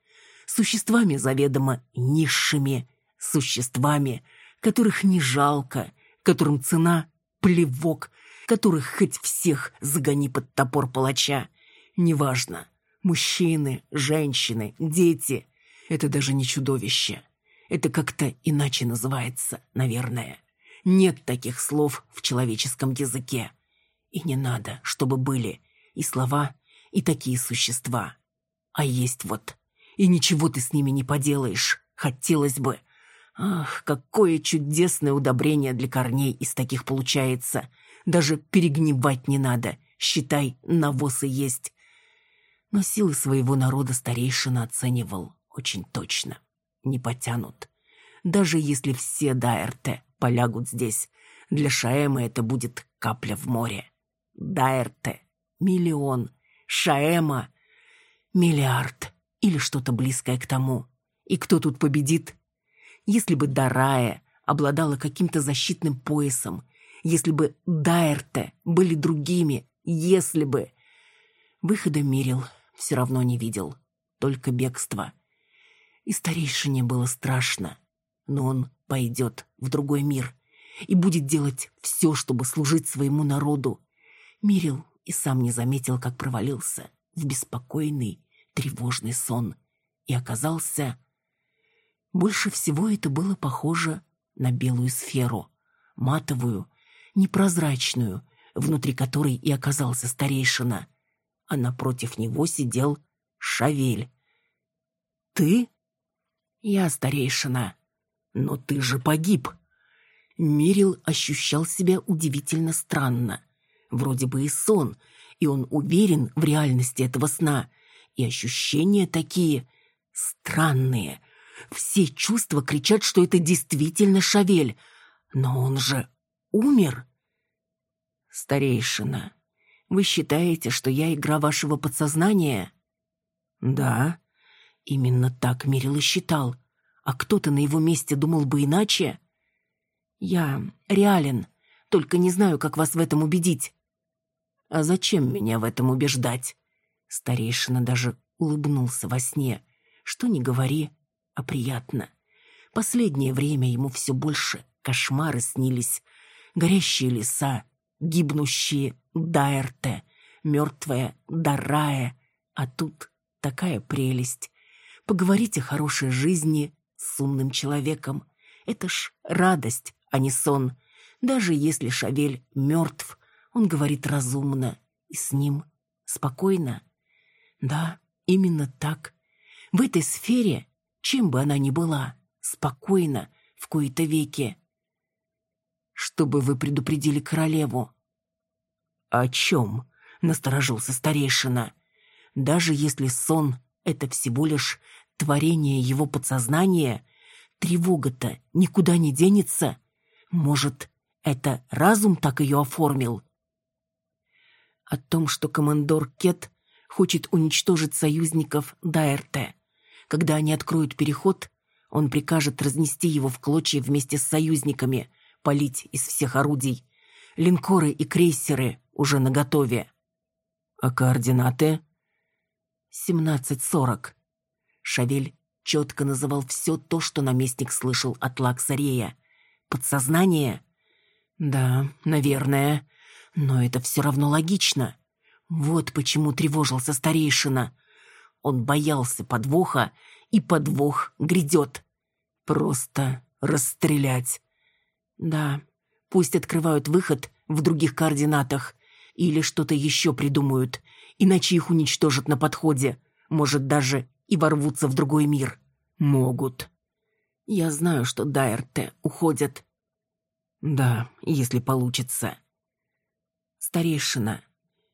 S1: существами заведомо низшими, существами, которых не жалко, которым цена — плевок, которых хоть всех загони под топор палача. Неважно, мужчины, женщины, дети — это даже не чудовище. Это как-то иначе называется, наверное. Нет таких слов в человеческом языке. И не надо, чтобы были и слова, и такие существа. А есть вот. И ничего ты с ними не поделаешь. Хотелось бы. Ах, какое чудесное удобрение для корней из таких получается. Даже перегнивать не надо. Считай, навоз и есть. Но силы своего народа старейшина оценивал очень точно. Не потянут. Даже если все Дайрте полягут здесь, для Шаэма это будет капля в море. Дайрте — миллион, Шаэма — миллиард или что-то близкое к тому. И кто тут победит? Если бы Дарая обладала каким-то защитным поясом, если бы Дайрте были другими, если бы... Выхода Мирил все равно не видел, только бегство. И старейшине было страшно, но он пойдет в другой мир и будет делать все, чтобы служить своему народу. Мирил и сам не заметил, как провалился в беспокойный, тревожный сон и оказался... Больше всего это было похоже на белую сферу, матовую, непрозрачную, внутри которой и оказался старейшина, а напротив него сидел Шавель. «Ты?» «Я старейшина. Но ты же погиб!» Мирил ощущал себя удивительно странно. Вроде бы и сон, и он уверен в реальности этого сна, и ощущения такие странные. Все чувства кричат, что это действительно Шавель, но он же умер. Старейшина, вы считаете, что я игра вашего подсознания? Да, именно так Мирил и считал. А кто-то на его месте думал бы иначе? Я реален, только не знаю, как вас в этом убедить. А зачем меня в этом убеждать? Старейшина даже улыбнулся во сне. Что не говори, а приятно. Последнее время ему все больше кошмары снились. Горящие леса, гибнущие Дайрте, мертвая Дарая. А тут такая прелесть. Поговорить о хорошей жизни с умным человеком. Это ж радость, а не сон. Даже если Шавель мертв, он говорит разумно, и с ним спокойно. Да, именно так. В этой сфере, чем бы она ни была, спокойно, в кои-то веки. Чтобы вы предупредили королеву. О чем? Насторожился старейшина. Даже если сон — это всего лишь творение его подсознания, тревога-то никуда не денется. Может, это разум так ее оформил? О том, что командор Кет хочет уничтожить союзников Дайрте. Когда они откроют переход, он прикажет разнести его в клочья вместе с союзниками, полить из всех орудий. Линкоры и крейсеры уже наготове. А координаты? 17.40. Шавель четко называл все то, что наместник слышал от Лаксарея. Подсознание? Да, наверное. Но это все равно логично. Вот почему тревожился старейшина. Он боялся подвоха, и подвох грядет. Просто расстрелять. Да, пусть открывают выход в других координатах или что-то еще придумают, иначе их уничтожат на подходе, может, даже и ворвутся в другой мир. Могут. Я знаю, что Дайрте уходят. Да, если получится. Старейшина,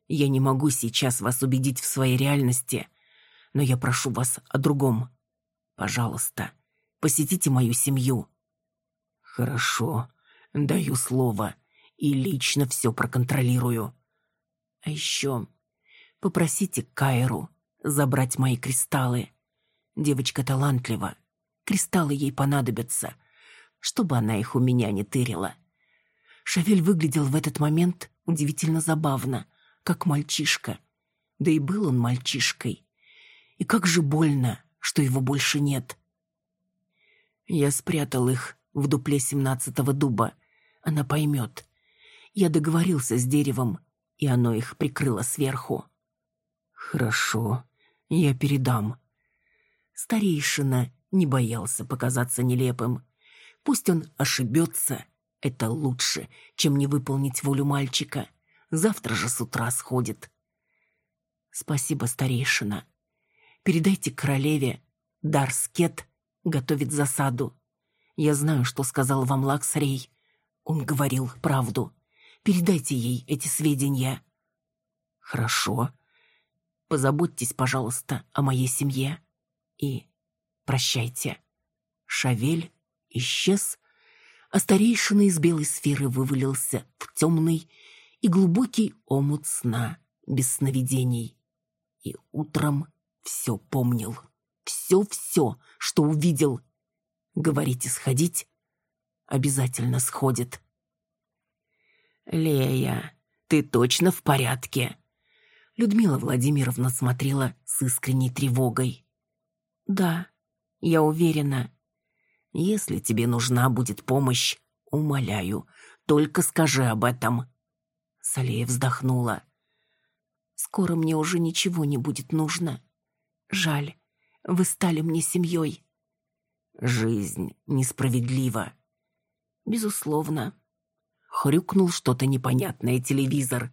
S1: я не могу сейчас вас убедить в своей реальности, но я прошу вас о другом. Пожалуйста, посетите мою семью. Хорошо, даю слово, и лично все проконтролирую. А еще попросите Кайру забрать мои кристаллы. Девочка талантлива. Кристаллы ей понадобятся, чтобы она их у меня не тырила. Шавель выглядел в этот момент удивительно забавно, как мальчишка. Да и был он мальчишкой. И как же больно, что его больше нет. Я спрятал их в дупле семнадцатого дуба. Она поймет. Я договорился с деревом, и оно их прикрыло сверху. «Хорошо, я передам». Старейшина не боялся показаться нелепым. Пусть он ошибется, это лучше, чем не выполнить волю мальчика. Завтра же с утра сходит. Спасибо, старейшина. Передайте королеве, Дарскет готовит засаду. Я знаю, что сказал вам Лаксрей. Он говорил правду. Передайте ей эти сведения. Хорошо. Позаботьтесь, пожалуйста, о моей семье. И прощайте. Шавель исчез, а старейшина из белой сферы вывалился в темный и глубокий омут сна без сновидений. И утром все помнил. Все-все, что увидел. Говорите сходить? Обязательно сходит. «Лея, ты точно в порядке?» Людмила Владимировна смотрела с искренней тревогой. «Да, я уверена. Если тебе нужна будет помощь, умоляю, только скажи об этом». Салея вздохнула. «Скоро мне уже ничего не будет нужно. Жаль, вы стали мне семьей». «Жизнь несправедлива». «Безусловно», Хрюкнул что-то непонятное телевизор.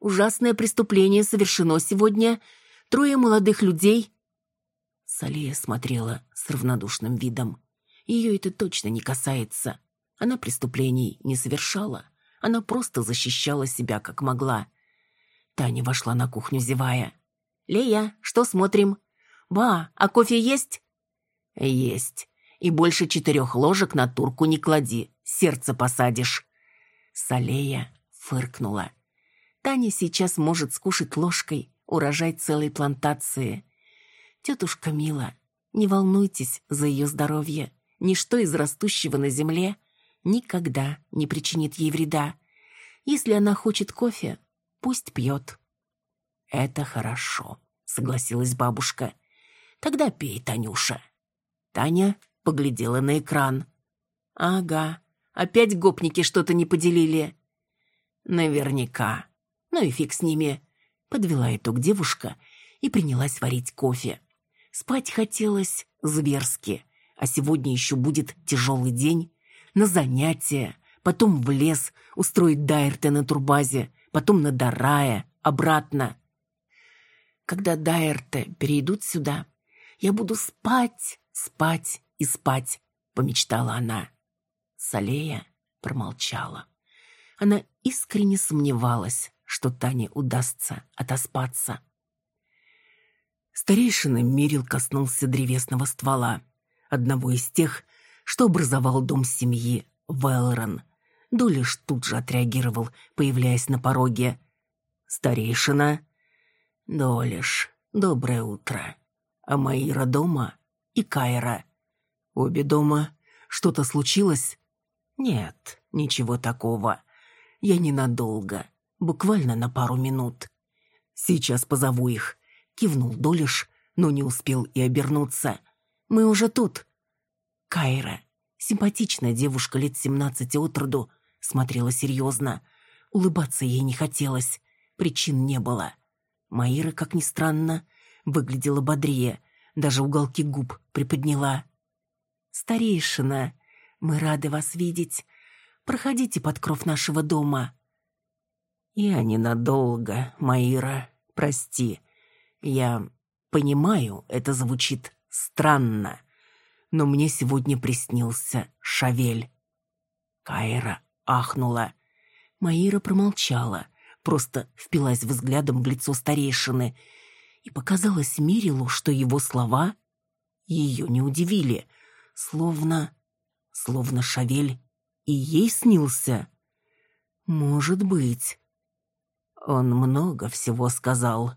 S1: Ужасное преступление совершено сегодня. Трое молодых людей... Салия смотрела с равнодушным видом. Ее это точно не касается. Она преступлений не совершала. Она просто защищала себя, как могла. Таня вошла на кухню, зевая. «Лея, что смотрим?» «Ба, а кофе есть?» «Есть. И больше четырех ложек на турку не клади. Сердце посадишь». Салея фыркнула. Таня сейчас может скушать ложкой урожай целой плантации. Тетушка Мила, не волнуйтесь за ее здоровье. Ничто из растущего на земле никогда не причинит ей вреда. Если она хочет кофе, пусть пьет. «Это хорошо», — согласилась бабушка. «Тогда пей, Танюша». Таня поглядела на экран. «Ага, Опять гопники что-то не поделили. Наверняка. Ну и фиг с ними. Подвела итог девушка и принялась варить кофе. Спать хотелось зверски, а сегодня еще будет тяжелый день. На занятия, потом в лес, устроить Дайрте на турбазе, потом на Дарая, обратно. Когда Дайрте перейдут сюда, я буду спать, спать и спать, помечтала она. Салея промолчала. Она искренне сомневалась, что Тане удастся отоспаться. Старейшина Мирил коснулся древесного ствола, одного из тех, что образовал дом семьи Велрон. Долиш тут же отреагировал, появляясь на пороге. «Старейшина?» «Долиш, доброе утро. А Маира дома и Кайра. Обе дома. Что-то случилось?» «Нет, ничего такого. Я ненадолго, буквально на пару минут. Сейчас позову их», — кивнул Долиш, но не успел и обернуться. Мы уже тут». Кайра, симпатичная девушка лет семнадцати от роду, смотрела серьезно. Улыбаться ей не хотелось, причин не было. Маира, как ни странно, выглядела бодрее, даже уголки губ приподняла. «Старейшина, мы рады вас видеть. Проходите под кров нашего дома». «Я ненадолго, Маира, прости. Я понимаю, это звучит странно, но мне сегодня приснился Шавель». Кайра ахнула. Маира промолчала, просто впилась взглядом в лицо старейшины, и показалось Мирилу, что его слова ее не удивили, словно... словно Шавель и ей снился. Может быть. Он много всего сказал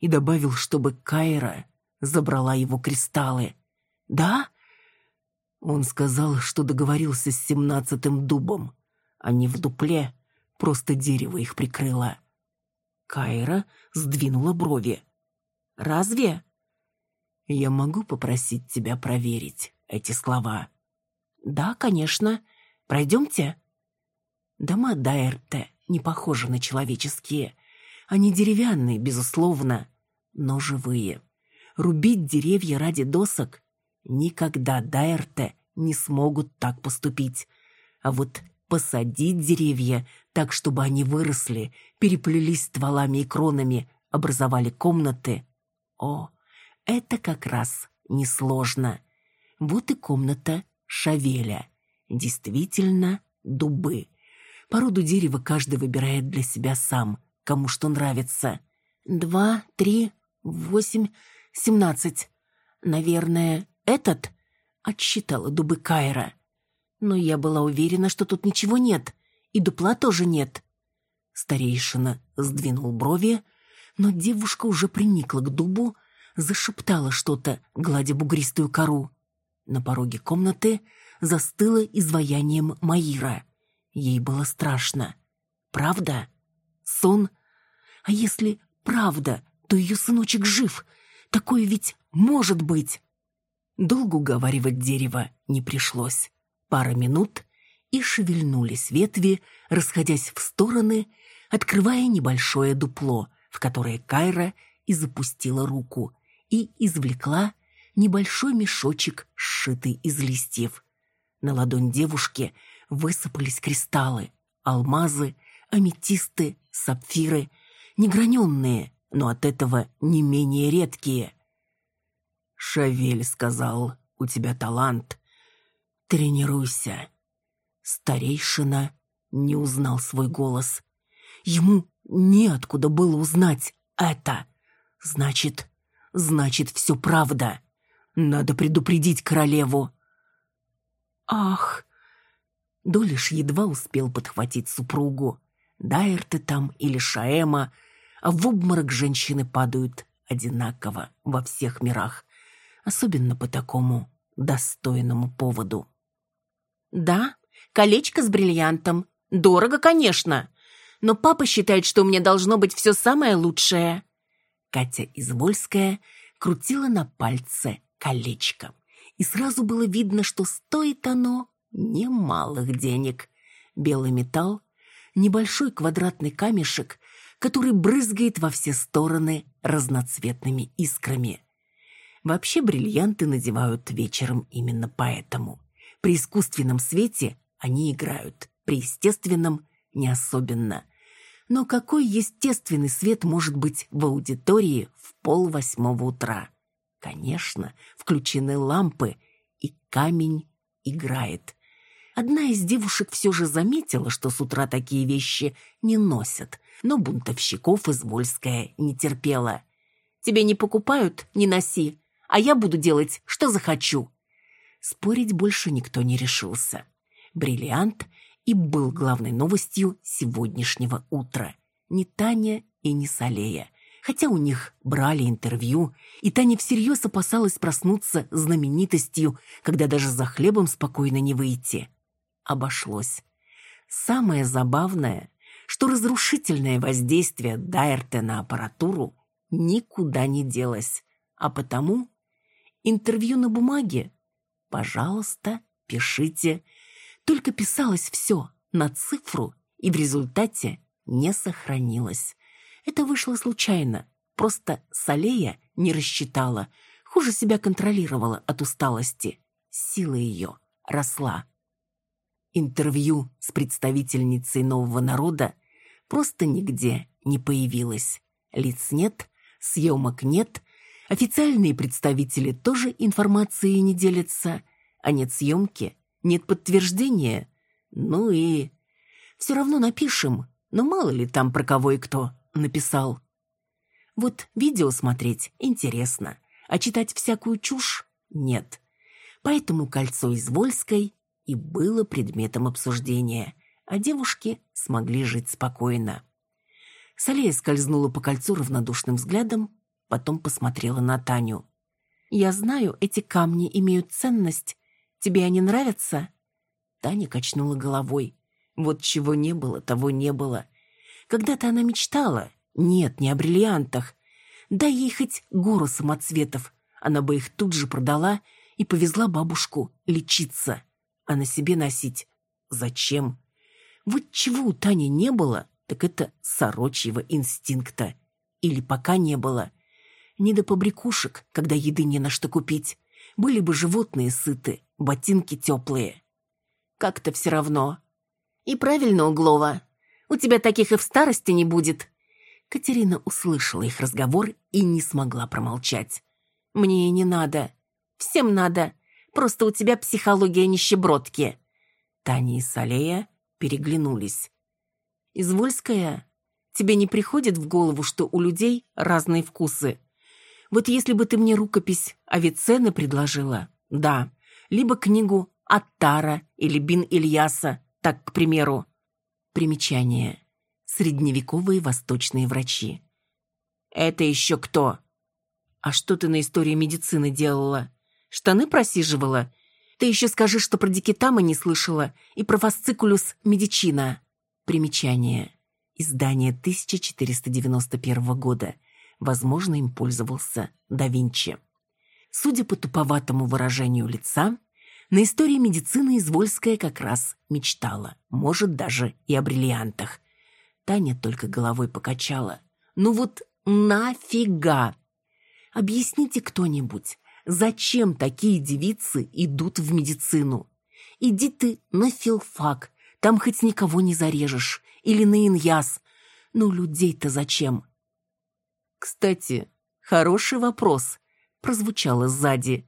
S1: и добавил, чтобы Кайра забрала его кристаллы. «Да?» Он сказал, что договорился с семнадцатым дубом. Они в дупле, просто дерево их прикрыло. Кайра сдвинула брови. «Разве?» «Я могу попросить тебя проверить эти слова?» «Да, конечно. Пройдемте?» Дома Дайрте не похожи на человеческие. Они деревянные, безусловно, но живые. Рубить деревья ради досок никогда Дайрте не смогут так поступить. А вот посадить деревья так, чтобы они выросли, переплелись стволами и кронами, образовали комнаты. О, это как раз несложно. Вот и комната Шавеля. Действительно, дубы. Породу дерева каждый выбирает для себя сам, кому что нравится. Два, три, восемь, семнадцать. Наверное, этот? Отсчитала дубы Кайра. Но я была уверена, что тут ничего нет, и дупла тоже нет. Старейшина сдвинул брови, но девушка уже приникла к дубу, зашептала что-то, гладя бугристую кору. На пороге комнаты застыла изваянием Маира. Ей было страшно. Правда? Сон? А если правда, то ее сыночек жив? Такое ведь может быть. Долго уговаривать дерево не пришлось. Пара минут, и шевельнулись ветви, расходясь в стороны, открывая небольшое дупло, в которое Кайра и запустила руку, и извлекла небольшой мешочек, сшитый из листьев. На ладонь девушки высыпались кристаллы, алмазы, аметисты, сапфиры, неграненные, но от этого не менее редкие. «Шавель сказал, у тебя талант. Тренируйся». Старейшина не узнал свой голос. Ему неоткуда было узнать это. Значит, значит, все правда. Надо предупредить королеву. Ах! Долиш едва успел подхватить супругу. Дайр ты там или Шаэма, а в обморок женщины падают одинаково во всех мирах, особенно по такому достойному поводу. «Да, колечко с бриллиантом. Дорого, конечно, но папа считает, что у меня должно быть все самое лучшее». Катя Извольская крутила на пальце колечко. И сразу было видно, что стоит оно немалых денег. Белый металл, небольшой квадратный камешек, который брызгает во все стороны разноцветными искрами. Вообще бриллианты надевают вечером именно поэтому. При искусственном свете они играют, при естественном – не особенно. Но какой естественный свет может быть в аудитории в пол восьмого утра? Конечно, включены лампы, и камень играет. Одна из девушек все же заметила, что с утра такие вещи не носят, но бунтовщиков Извольская не терпела. «Тебе не покупают? Не носи, а я буду делать, что захочу». Спорить больше никто не решился. Бриллиант и был главной новостью сегодняшнего утра. Не Таня и не Салея хотя у них брали интервью, и Таня всерьез опасалась проснуться знаменитостью, когда даже за хлебом спокойно не выйти. Обошлось. Самое забавное, что разрушительное воздействие Дайерте на аппаратуру никуда не делось, а потому Интервью на бумаге? Пожалуйста, пишите. Только писалось все на цифру и в результате не сохранилось. Это вышло случайно. Просто Салея не рассчитала, хуже себя контролировала от усталости. Сила ее росла. Интервью с представительницей нового народа просто нигде не появилось. Лиц нет, съемок нет, официальные представители тоже информацией не делятся, а нет съемки, нет подтверждения. Ну и... Все равно напишем, но мало ли там про кого и кто написал. Вот видео смотреть интересно, а читать всякую чушь нет. Поэтому кольцо из Вольской и было предметом обсуждения, а девушки смогли жить спокойно. Салея скользнула по кольцу равнодушным взглядом, потом посмотрела на Таню. «Я знаю, эти камни имеют ценность. Тебе они нравятся?» Таня качнула головой. Вот чего не было, того не было. Когда-то она мечтала. Нет, не о бриллиантах. Дай ей хоть гору самоцветов. Она бы их тут же продала и повезла бабушку лечиться. А на себе носить зачем? Вот чего у Тани не было, так это сорочьего инстинкта. Или пока не было. Не до побрякушек, когда еды не на что купить. Были бы животные сыты, ботинки теплые. Как-то все равно. И правильно, Углова. У тебя таких и в старости не будет. Катерина услышала их разговор и не смогла промолчать. Мне и не надо. Всем надо. Просто у тебя психология нищебродки. Таня и Салея переглянулись. «Извольская, тебе не приходит в голову, что у людей разные вкусы? Вот если бы ты мне рукопись Авиценны предложила, да, либо книгу Аттара или Бин Ильяса, так, к примеру. Примечание. Средневековые восточные врачи. Это еще кто? А что ты на истории медицины делала? Штаны просиживала? Ты еще скажи, что про дикитама не слышала и про фасцикулюс медичина. Примечание. Издание 1491 года. Возможно, им пользовался да Винчи. Судя по туповатому выражению лица, на истории медицины Извольская как раз мечтала. Может, даже и о бриллиантах. Таня только головой покачала. «Ну вот нафига? Объясните кто-нибудь, зачем такие девицы идут в медицину? Иди ты на филфак, там хоть никого не зарежешь. Или на иньяс. Ну, людей-то зачем? Кстати, хороший вопрос. Прозвучало сзади.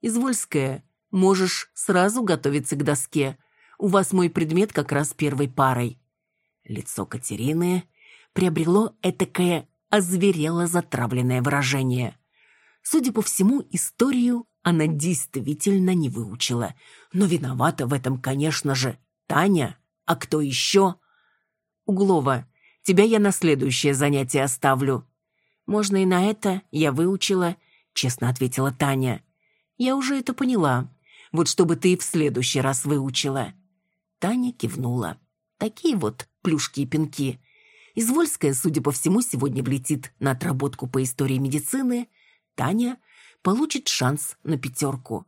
S1: Извольская, можешь сразу готовиться к доске. У вас мой предмет как раз первой парой. Лицо Катерины приобрело этакое озверело затравленное выражение. Судя по всему, историю она действительно не выучила. Но виновата в этом, конечно же, Таня, а кто еще? Углова, тебя я на следующее занятие оставлю. Можно и на это, я выучила, честно ответила Таня. Я уже это поняла. Вот чтобы ты и в следующий раз выучила. Таня кивнула. Такие вот плюшки и пинки. Извольская, судя по всему, сегодня влетит на отработку по истории медицины. Таня получит шанс на пятерку.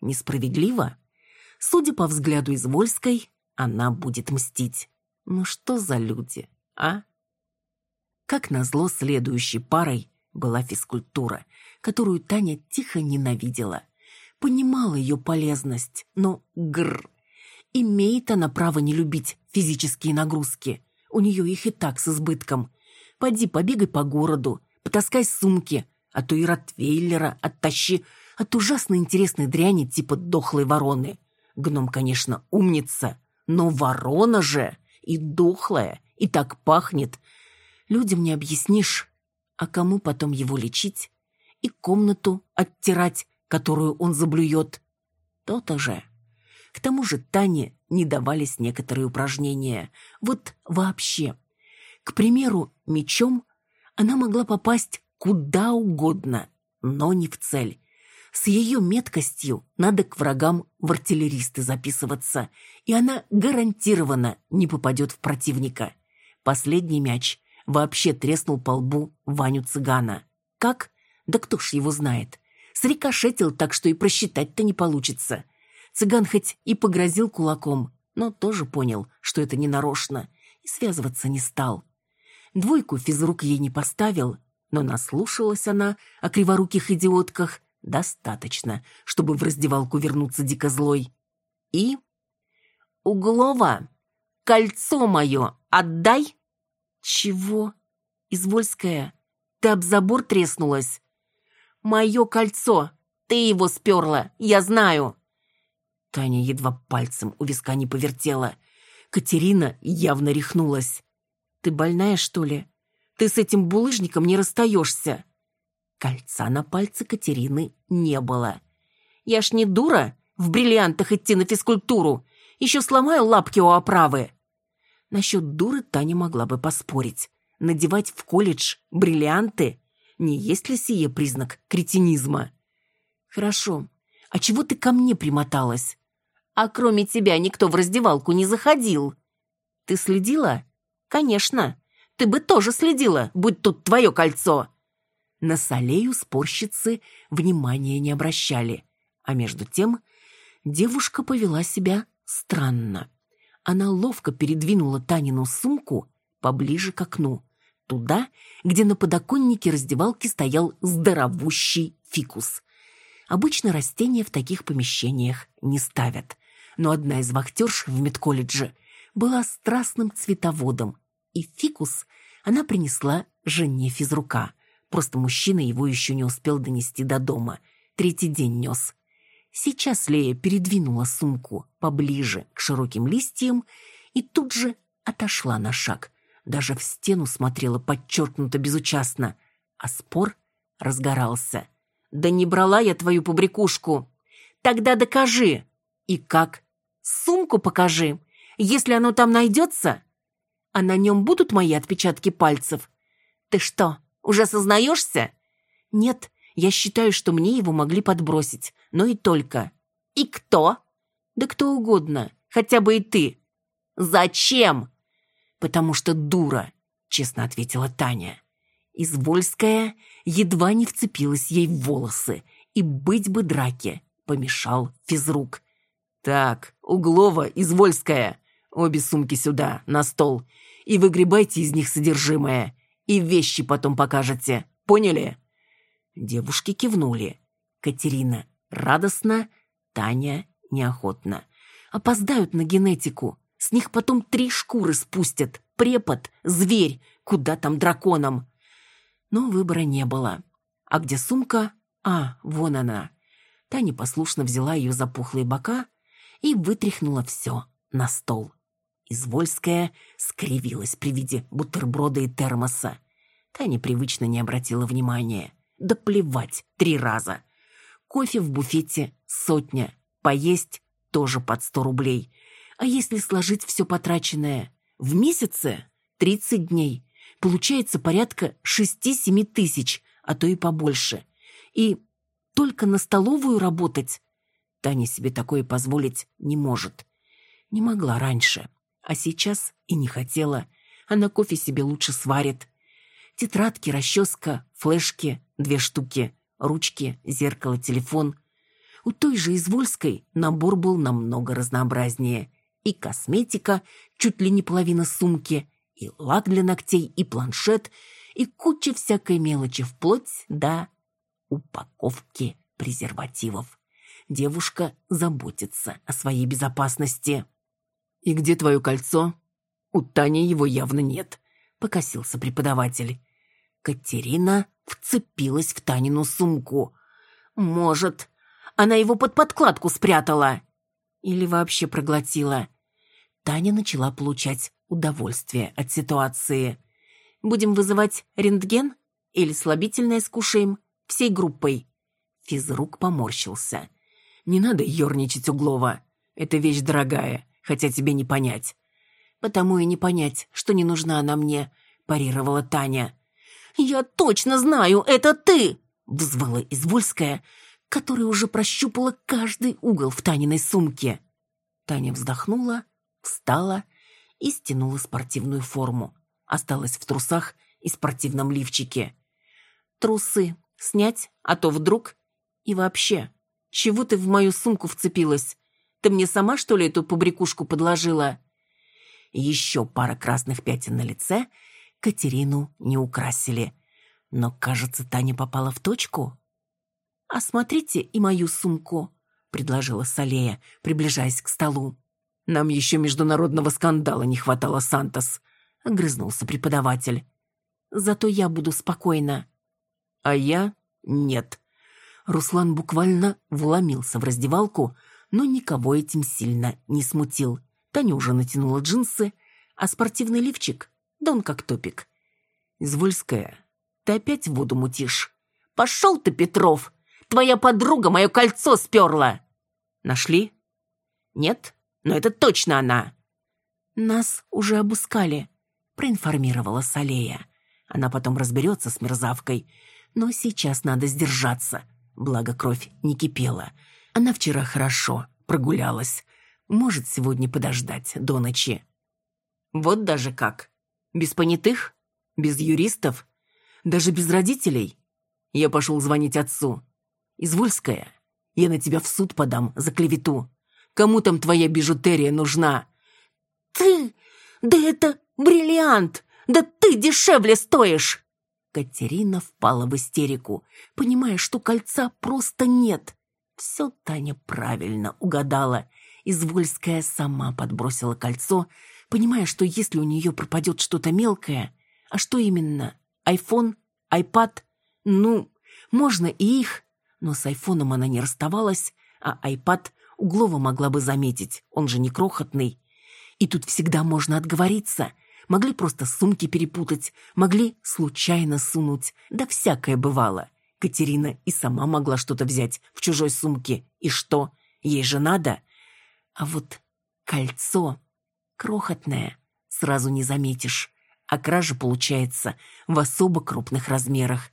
S1: Несправедливо? Судя по взгляду Извольской, она будет мстить. Ну что за люди, а? Как назло, следующей парой была физкультура, которую Таня тихо ненавидела. Понимала ее полезность, но гр. Имеет она право не любить физические нагрузки. У нее их и так с избытком. Пойди побегай по городу, потаскай сумки, а то и ротвейлера оттащи от ужасно интересной дряни типа дохлой вороны. Гном, конечно, умница, но ворона же и дохлая, и так пахнет. Людям не объяснишь, а кому потом его лечить и комнату оттирать, которую он заблюет. То-то же. К тому же Тане не давались некоторые упражнения. Вот вообще. К примеру, мечом она могла попасть куда угодно, но не в цель. С ее меткостью надо к врагам в артиллеристы записываться, и она гарантированно не попадет в противника. Последний мяч вообще треснул по лбу Ваню Цыгана. Как? Да кто ж его знает. Срикошетил так, что и просчитать-то не получится. Цыган хоть и погрозил кулаком, но тоже понял, что это не нарочно, и связываться не стал. Двойку физрук ей не поставил, но наслушалась она о криворуких идиотках достаточно, чтобы в раздевалку вернуться дико злой. И... «Углова, кольцо мое отдай!» «Чего? Извольская, ты об забор треснулась?» «Мое кольцо! Ты его сперла, я знаю!» Таня едва пальцем у виска не повертела. Катерина явно рехнулась. «Ты больная, что ли? Ты с этим булыжником не расстаешься!» Кольца на пальце Катерины не было. «Я ж не дура в бриллиантах идти на физкультуру. Еще сломаю лапки у оправы». Насчет дуры Таня могла бы поспорить. Надевать в колледж бриллианты? Не есть ли сие признак кретинизма? «Хорошо. А чего ты ко мне примоталась?» А кроме тебя никто в раздевалку не заходил. Ты следила? Конечно. Ты бы тоже следила, будь тут твое кольцо. На Салею спорщицы внимания не обращали. А между тем девушка повела себя странно. Она ловко передвинула Танину сумку поближе к окну, туда, где на подоконнике раздевалки стоял здоровущий фикус. Обычно растения в таких помещениях не ставят но одна из вахтерш в медколледже была страстным цветоводом, и фикус она принесла жене физрука. Просто мужчина его еще не успел донести до дома. Третий день нес. Сейчас Лея передвинула сумку поближе к широким листьям и тут же отошла на шаг. Даже в стену смотрела подчеркнуто безучастно, а спор разгорался. «Да не брала я твою побрякушку!» «Тогда докажи!» «И как?» «Сумку покажи. Если оно там найдется, а на нем будут мои отпечатки пальцев. Ты что, уже сознаешься?» «Нет, я считаю, что мне его могли подбросить, но и только». «И кто?» «Да кто угодно, хотя бы и ты». «Зачем?» «Потому что дура», — честно ответила Таня. Извольская едва не вцепилась ей в волосы, и быть бы драке помешал физрук. «Так, Углова, Извольская, обе сумки сюда, на стол, и выгребайте из них содержимое, и вещи потом покажете, поняли?» Девушки кивнули. Катерина радостно, Таня неохотно. Опоздают на генетику, с них потом три шкуры спустят, препод, зверь, куда там драконом. Но выбора не было. А где сумка? А, вон она. Таня послушно взяла ее за пухлые бока и вытряхнула все на стол. Извольская скривилась при виде бутерброда и термоса. Та непривычно не обратила внимания. Да плевать, три раза. Кофе в буфете сотня, поесть тоже под сто рублей. А если сложить все потраченное? В месяце тридцать дней. Получается порядка шести-семи тысяч, а то и побольше. И только на столовую работать Таня себе такое позволить не может. Не могла раньше, а сейчас и не хотела. Она кофе себе лучше сварит. Тетрадки, расческа, флешки, две штуки, ручки, зеркало, телефон. У той же Извольской набор был намного разнообразнее. И косметика, чуть ли не половина сумки, и лак для ногтей, и планшет, и куча всякой мелочи, вплоть до упаковки презервативов девушка заботится о своей безопасности. «И где твое кольцо?» «У Тани его явно нет», — покосился преподаватель. Катерина вцепилась в Танину сумку. «Может, она его под подкладку спрятала?» Или вообще проглотила. Таня начала получать удовольствие от ситуации. «Будем вызывать рентген? Или слабительное скушаем? Всей группой?» Физрук поморщился. Не надо ерничать, Углова. Это вещь дорогая, хотя тебе не понять. Потому и не понять, что не нужна она мне, парировала Таня. Я точно знаю, это ты! Взвала Извольская, которая уже прощупала каждый угол в Таниной сумке. Таня вздохнула, встала и стянула спортивную форму. Осталась в трусах и спортивном лифчике. Трусы снять, а то вдруг И вообще, чего ты в мою сумку вцепилась? Ты мне сама, что ли, эту побрякушку подложила?» Еще пара красных пятен на лице Катерину не украсили. Но, кажется, Таня попала в точку. «Осмотрите и мою сумку», — предложила Салея, приближаясь к столу. «Нам еще международного скандала не хватало, Сантос», — огрызнулся преподаватель. «Зато я буду спокойна». «А я нет». Руслан буквально вломился в раздевалку, но никого этим сильно не смутил. Таня уже натянула джинсы, а спортивный лифчик, да он как топик. «Извольская, ты опять воду мутишь?» «Пошел ты, Петров! Твоя подруга мое кольцо сперла!» «Нашли?» «Нет, но это точно она!» «Нас уже обыскали», — проинформировала Салея. Она потом разберется с мерзавкой, но сейчас надо сдержаться, благо кровь не кипела. Она вчера хорошо прогулялась, может сегодня подождать до ночи. Вот даже как. Без понятых? Без юристов? Даже без родителей? Я пошел звонить отцу. Извольская, я на тебя в суд подам за клевету. Кому там твоя бижутерия нужна? Ты! Да это бриллиант! Да ты дешевле стоишь! Катерина впала в истерику, понимая, что кольца просто нет. Все Таня правильно угадала. Извольская сама подбросила кольцо, понимая, что если у нее пропадет что-то мелкое, а что именно? Айфон? Айпад? Ну, можно и их, но с айфоном она не расставалась, а айпад Углова могла бы заметить, он же не крохотный. И тут всегда можно отговориться. Могли просто сумки перепутать, могли случайно сунуть, да всякое бывало. Катерина и сама могла что-то взять в чужой сумке. И что? Ей же надо. А вот кольцо крохотное, сразу не заметишь. А кража получается в особо крупных размерах.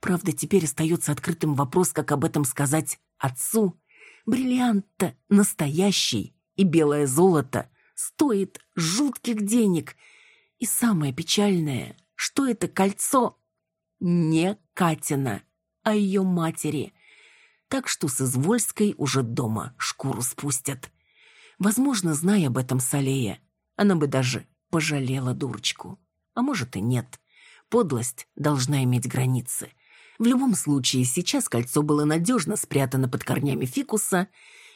S1: Правда, теперь остается открытым вопрос, как об этом сказать отцу. Бриллиант-то настоящий, и белое золото стоит жутких денег. И самое печальное, что это кольцо не Катина, а ее матери. Так что с Извольской уже дома шкуру спустят. Возможно, зная об этом Салея, она бы даже пожалела дурочку. А может и нет. Подлость должна иметь границы. В любом случае, сейчас кольцо было надежно спрятано под корнями фикуса,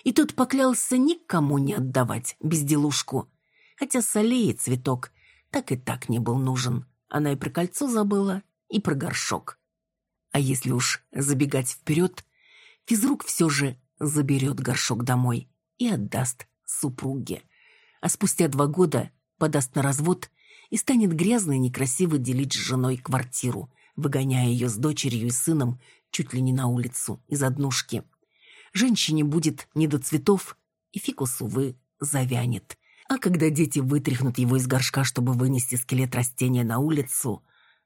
S1: и тот поклялся никому не отдавать безделушку. Хотя Салее цветок так и так не был нужен. Она и про кольцо забыла, и про горшок. А если уж забегать вперед, физрук все же заберет горшок домой и отдаст супруге. А спустя два года подаст на развод и станет грязно и некрасиво делить с женой квартиру, выгоняя ее с дочерью и сыном чуть ли не на улицу из однушки. Женщине будет не до цветов, и фикус, увы, завянет. А когда дети вытряхнут его из горшка, чтобы вынести скелет растения на улицу,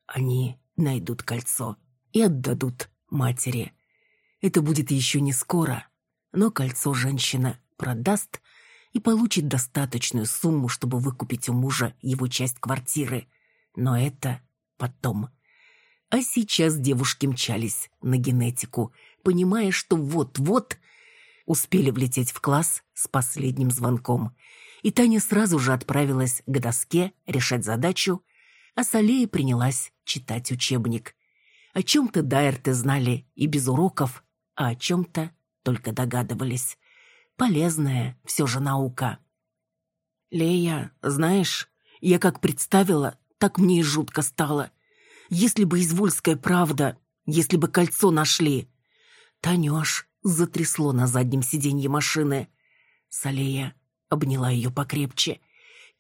S1: они найдут кольцо и отдадут матери. Это будет еще не скоро, но кольцо женщина продаст и получит достаточную сумму, чтобы выкупить у мужа его часть квартиры. Но это потом. А сейчас девушки мчались на генетику, понимая, что вот-вот успели влететь в класс с последним звонком. И Таня сразу же отправилась к доске решать задачу, а Салея принялась читать учебник. О чем-то Дайерты знали и без уроков, а о чем-то только догадывались. Полезная все же наука. «Лея, знаешь, я как представила, так мне и жутко стало. Если бы извольская правда, если бы кольцо нашли...» Танюш затрясло на заднем сиденье машины. Салея обняла ее покрепче —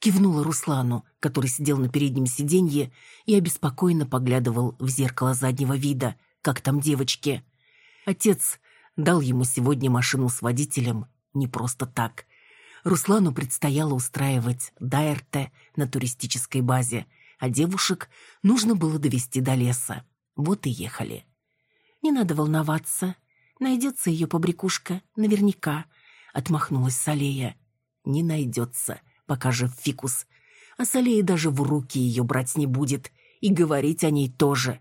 S1: кивнула Руслану, который сидел на переднем сиденье и обеспокоенно поглядывал в зеркало заднего вида, как там девочки. Отец дал ему сегодня машину с водителем не просто так. Руслану предстояло устраивать Дайерте на туристической базе, а девушек нужно было довести до леса. Вот и ехали. «Не надо волноваться. Найдется ее побрякушка, наверняка», — отмахнулась Салея. «Не найдется», — пока жив фикус. А Салея даже в руки ее брать не будет. И говорить о ней тоже.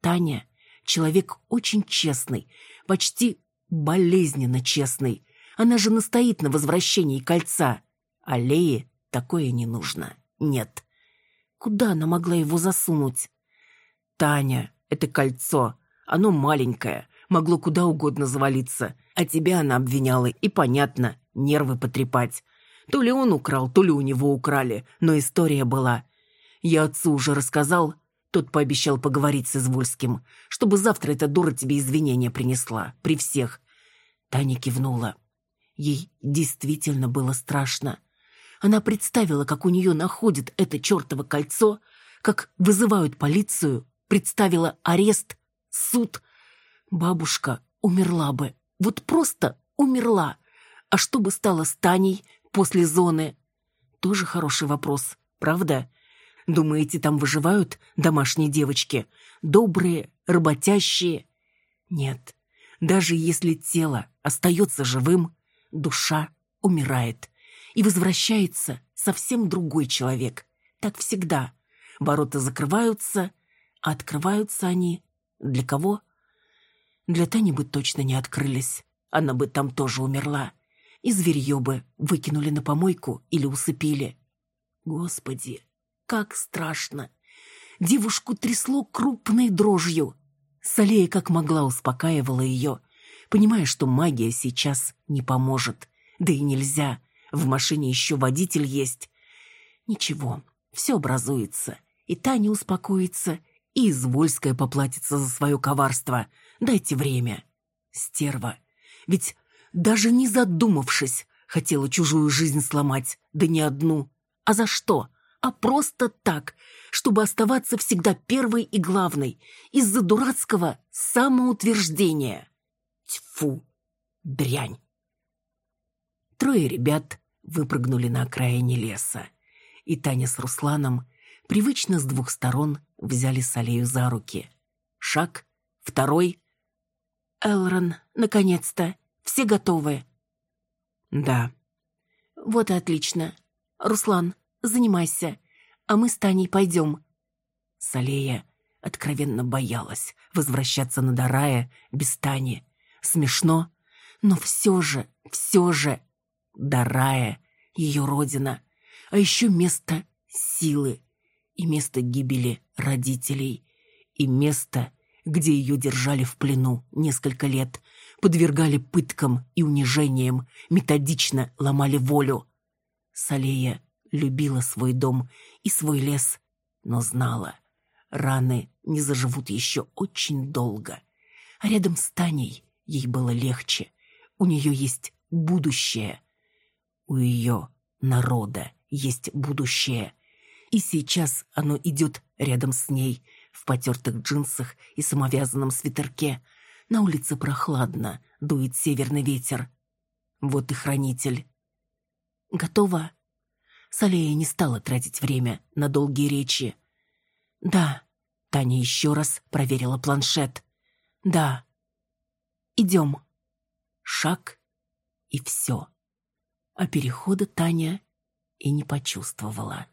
S1: Таня — человек очень честный, почти болезненно честный. Она же настоит на возвращении кольца. А такое не нужно. Нет. Куда она могла его засунуть? Таня, это кольцо. Оно маленькое, могло куда угодно завалиться. А тебя она обвиняла, и понятно, нервы потрепать. То ли он украл, то ли у него украли, но история была. Я отцу уже рассказал, тот пообещал поговорить с Извольским, чтобы завтра эта дура тебе извинения принесла, при всех. Таня кивнула. Ей действительно было страшно. Она представила, как у нее находит это чертово кольцо, как вызывают полицию, представила арест, суд. Бабушка умерла бы, вот просто умерла. А что бы стало с Таней после зоны? Тоже хороший вопрос, правда? Думаете, там выживают домашние девочки? Добрые, работящие? Нет. Даже если тело остается живым, душа умирает. И возвращается совсем другой человек. Так всегда. Ворота закрываются, а открываются они для кого? Для Тани бы точно не открылись. Она бы там тоже умерла. И зверье бы выкинули на помойку или усыпили. Господи, как страшно! Девушку трясло крупной дрожью. Салея как могла успокаивала ее, понимая, что магия сейчас не поможет. Да и нельзя, в машине еще водитель есть. Ничего, все образуется. И Таня успокоится, и Извольская поплатится за свое коварство. Дайте время. Стерва. Ведь даже не задумавшись, хотела чужую жизнь сломать, да не одну. А за что? А просто так, чтобы оставаться всегда первой и главной, из-за дурацкого самоутверждения. Тьфу, дрянь. Трое ребят выпрыгнули на окраине леса, и Таня с Русланом привычно с двух сторон взяли Салею за руки. Шаг, второй. «Элрон, наконец-то! Все готовы?» «Да». «Вот и отлично. Руслан, занимайся, а мы с Таней пойдем». Салея откровенно боялась возвращаться на Дарая без Тани. Смешно, но все же, все же, Дарая — ее родина, а еще место силы и место гибели родителей, и место, где ее держали в плену несколько лет, подвергали пыткам и унижениям, методично ломали волю. Салея любила свой дом и свой лес, но знала, раны не заживут еще очень долго. А рядом с Таней ей было легче. У нее есть будущее. У ее народа есть будущее. И сейчас оно идет рядом с ней, в потертых джинсах и самовязанном свитерке. На улице прохладно, дует северный ветер. Вот и хранитель. «Готово?» Салея не стала тратить время на долгие речи. «Да». Таня еще раз проверила планшет. «Да». «Идем». Шаг и все. А перехода Таня и не почувствовала.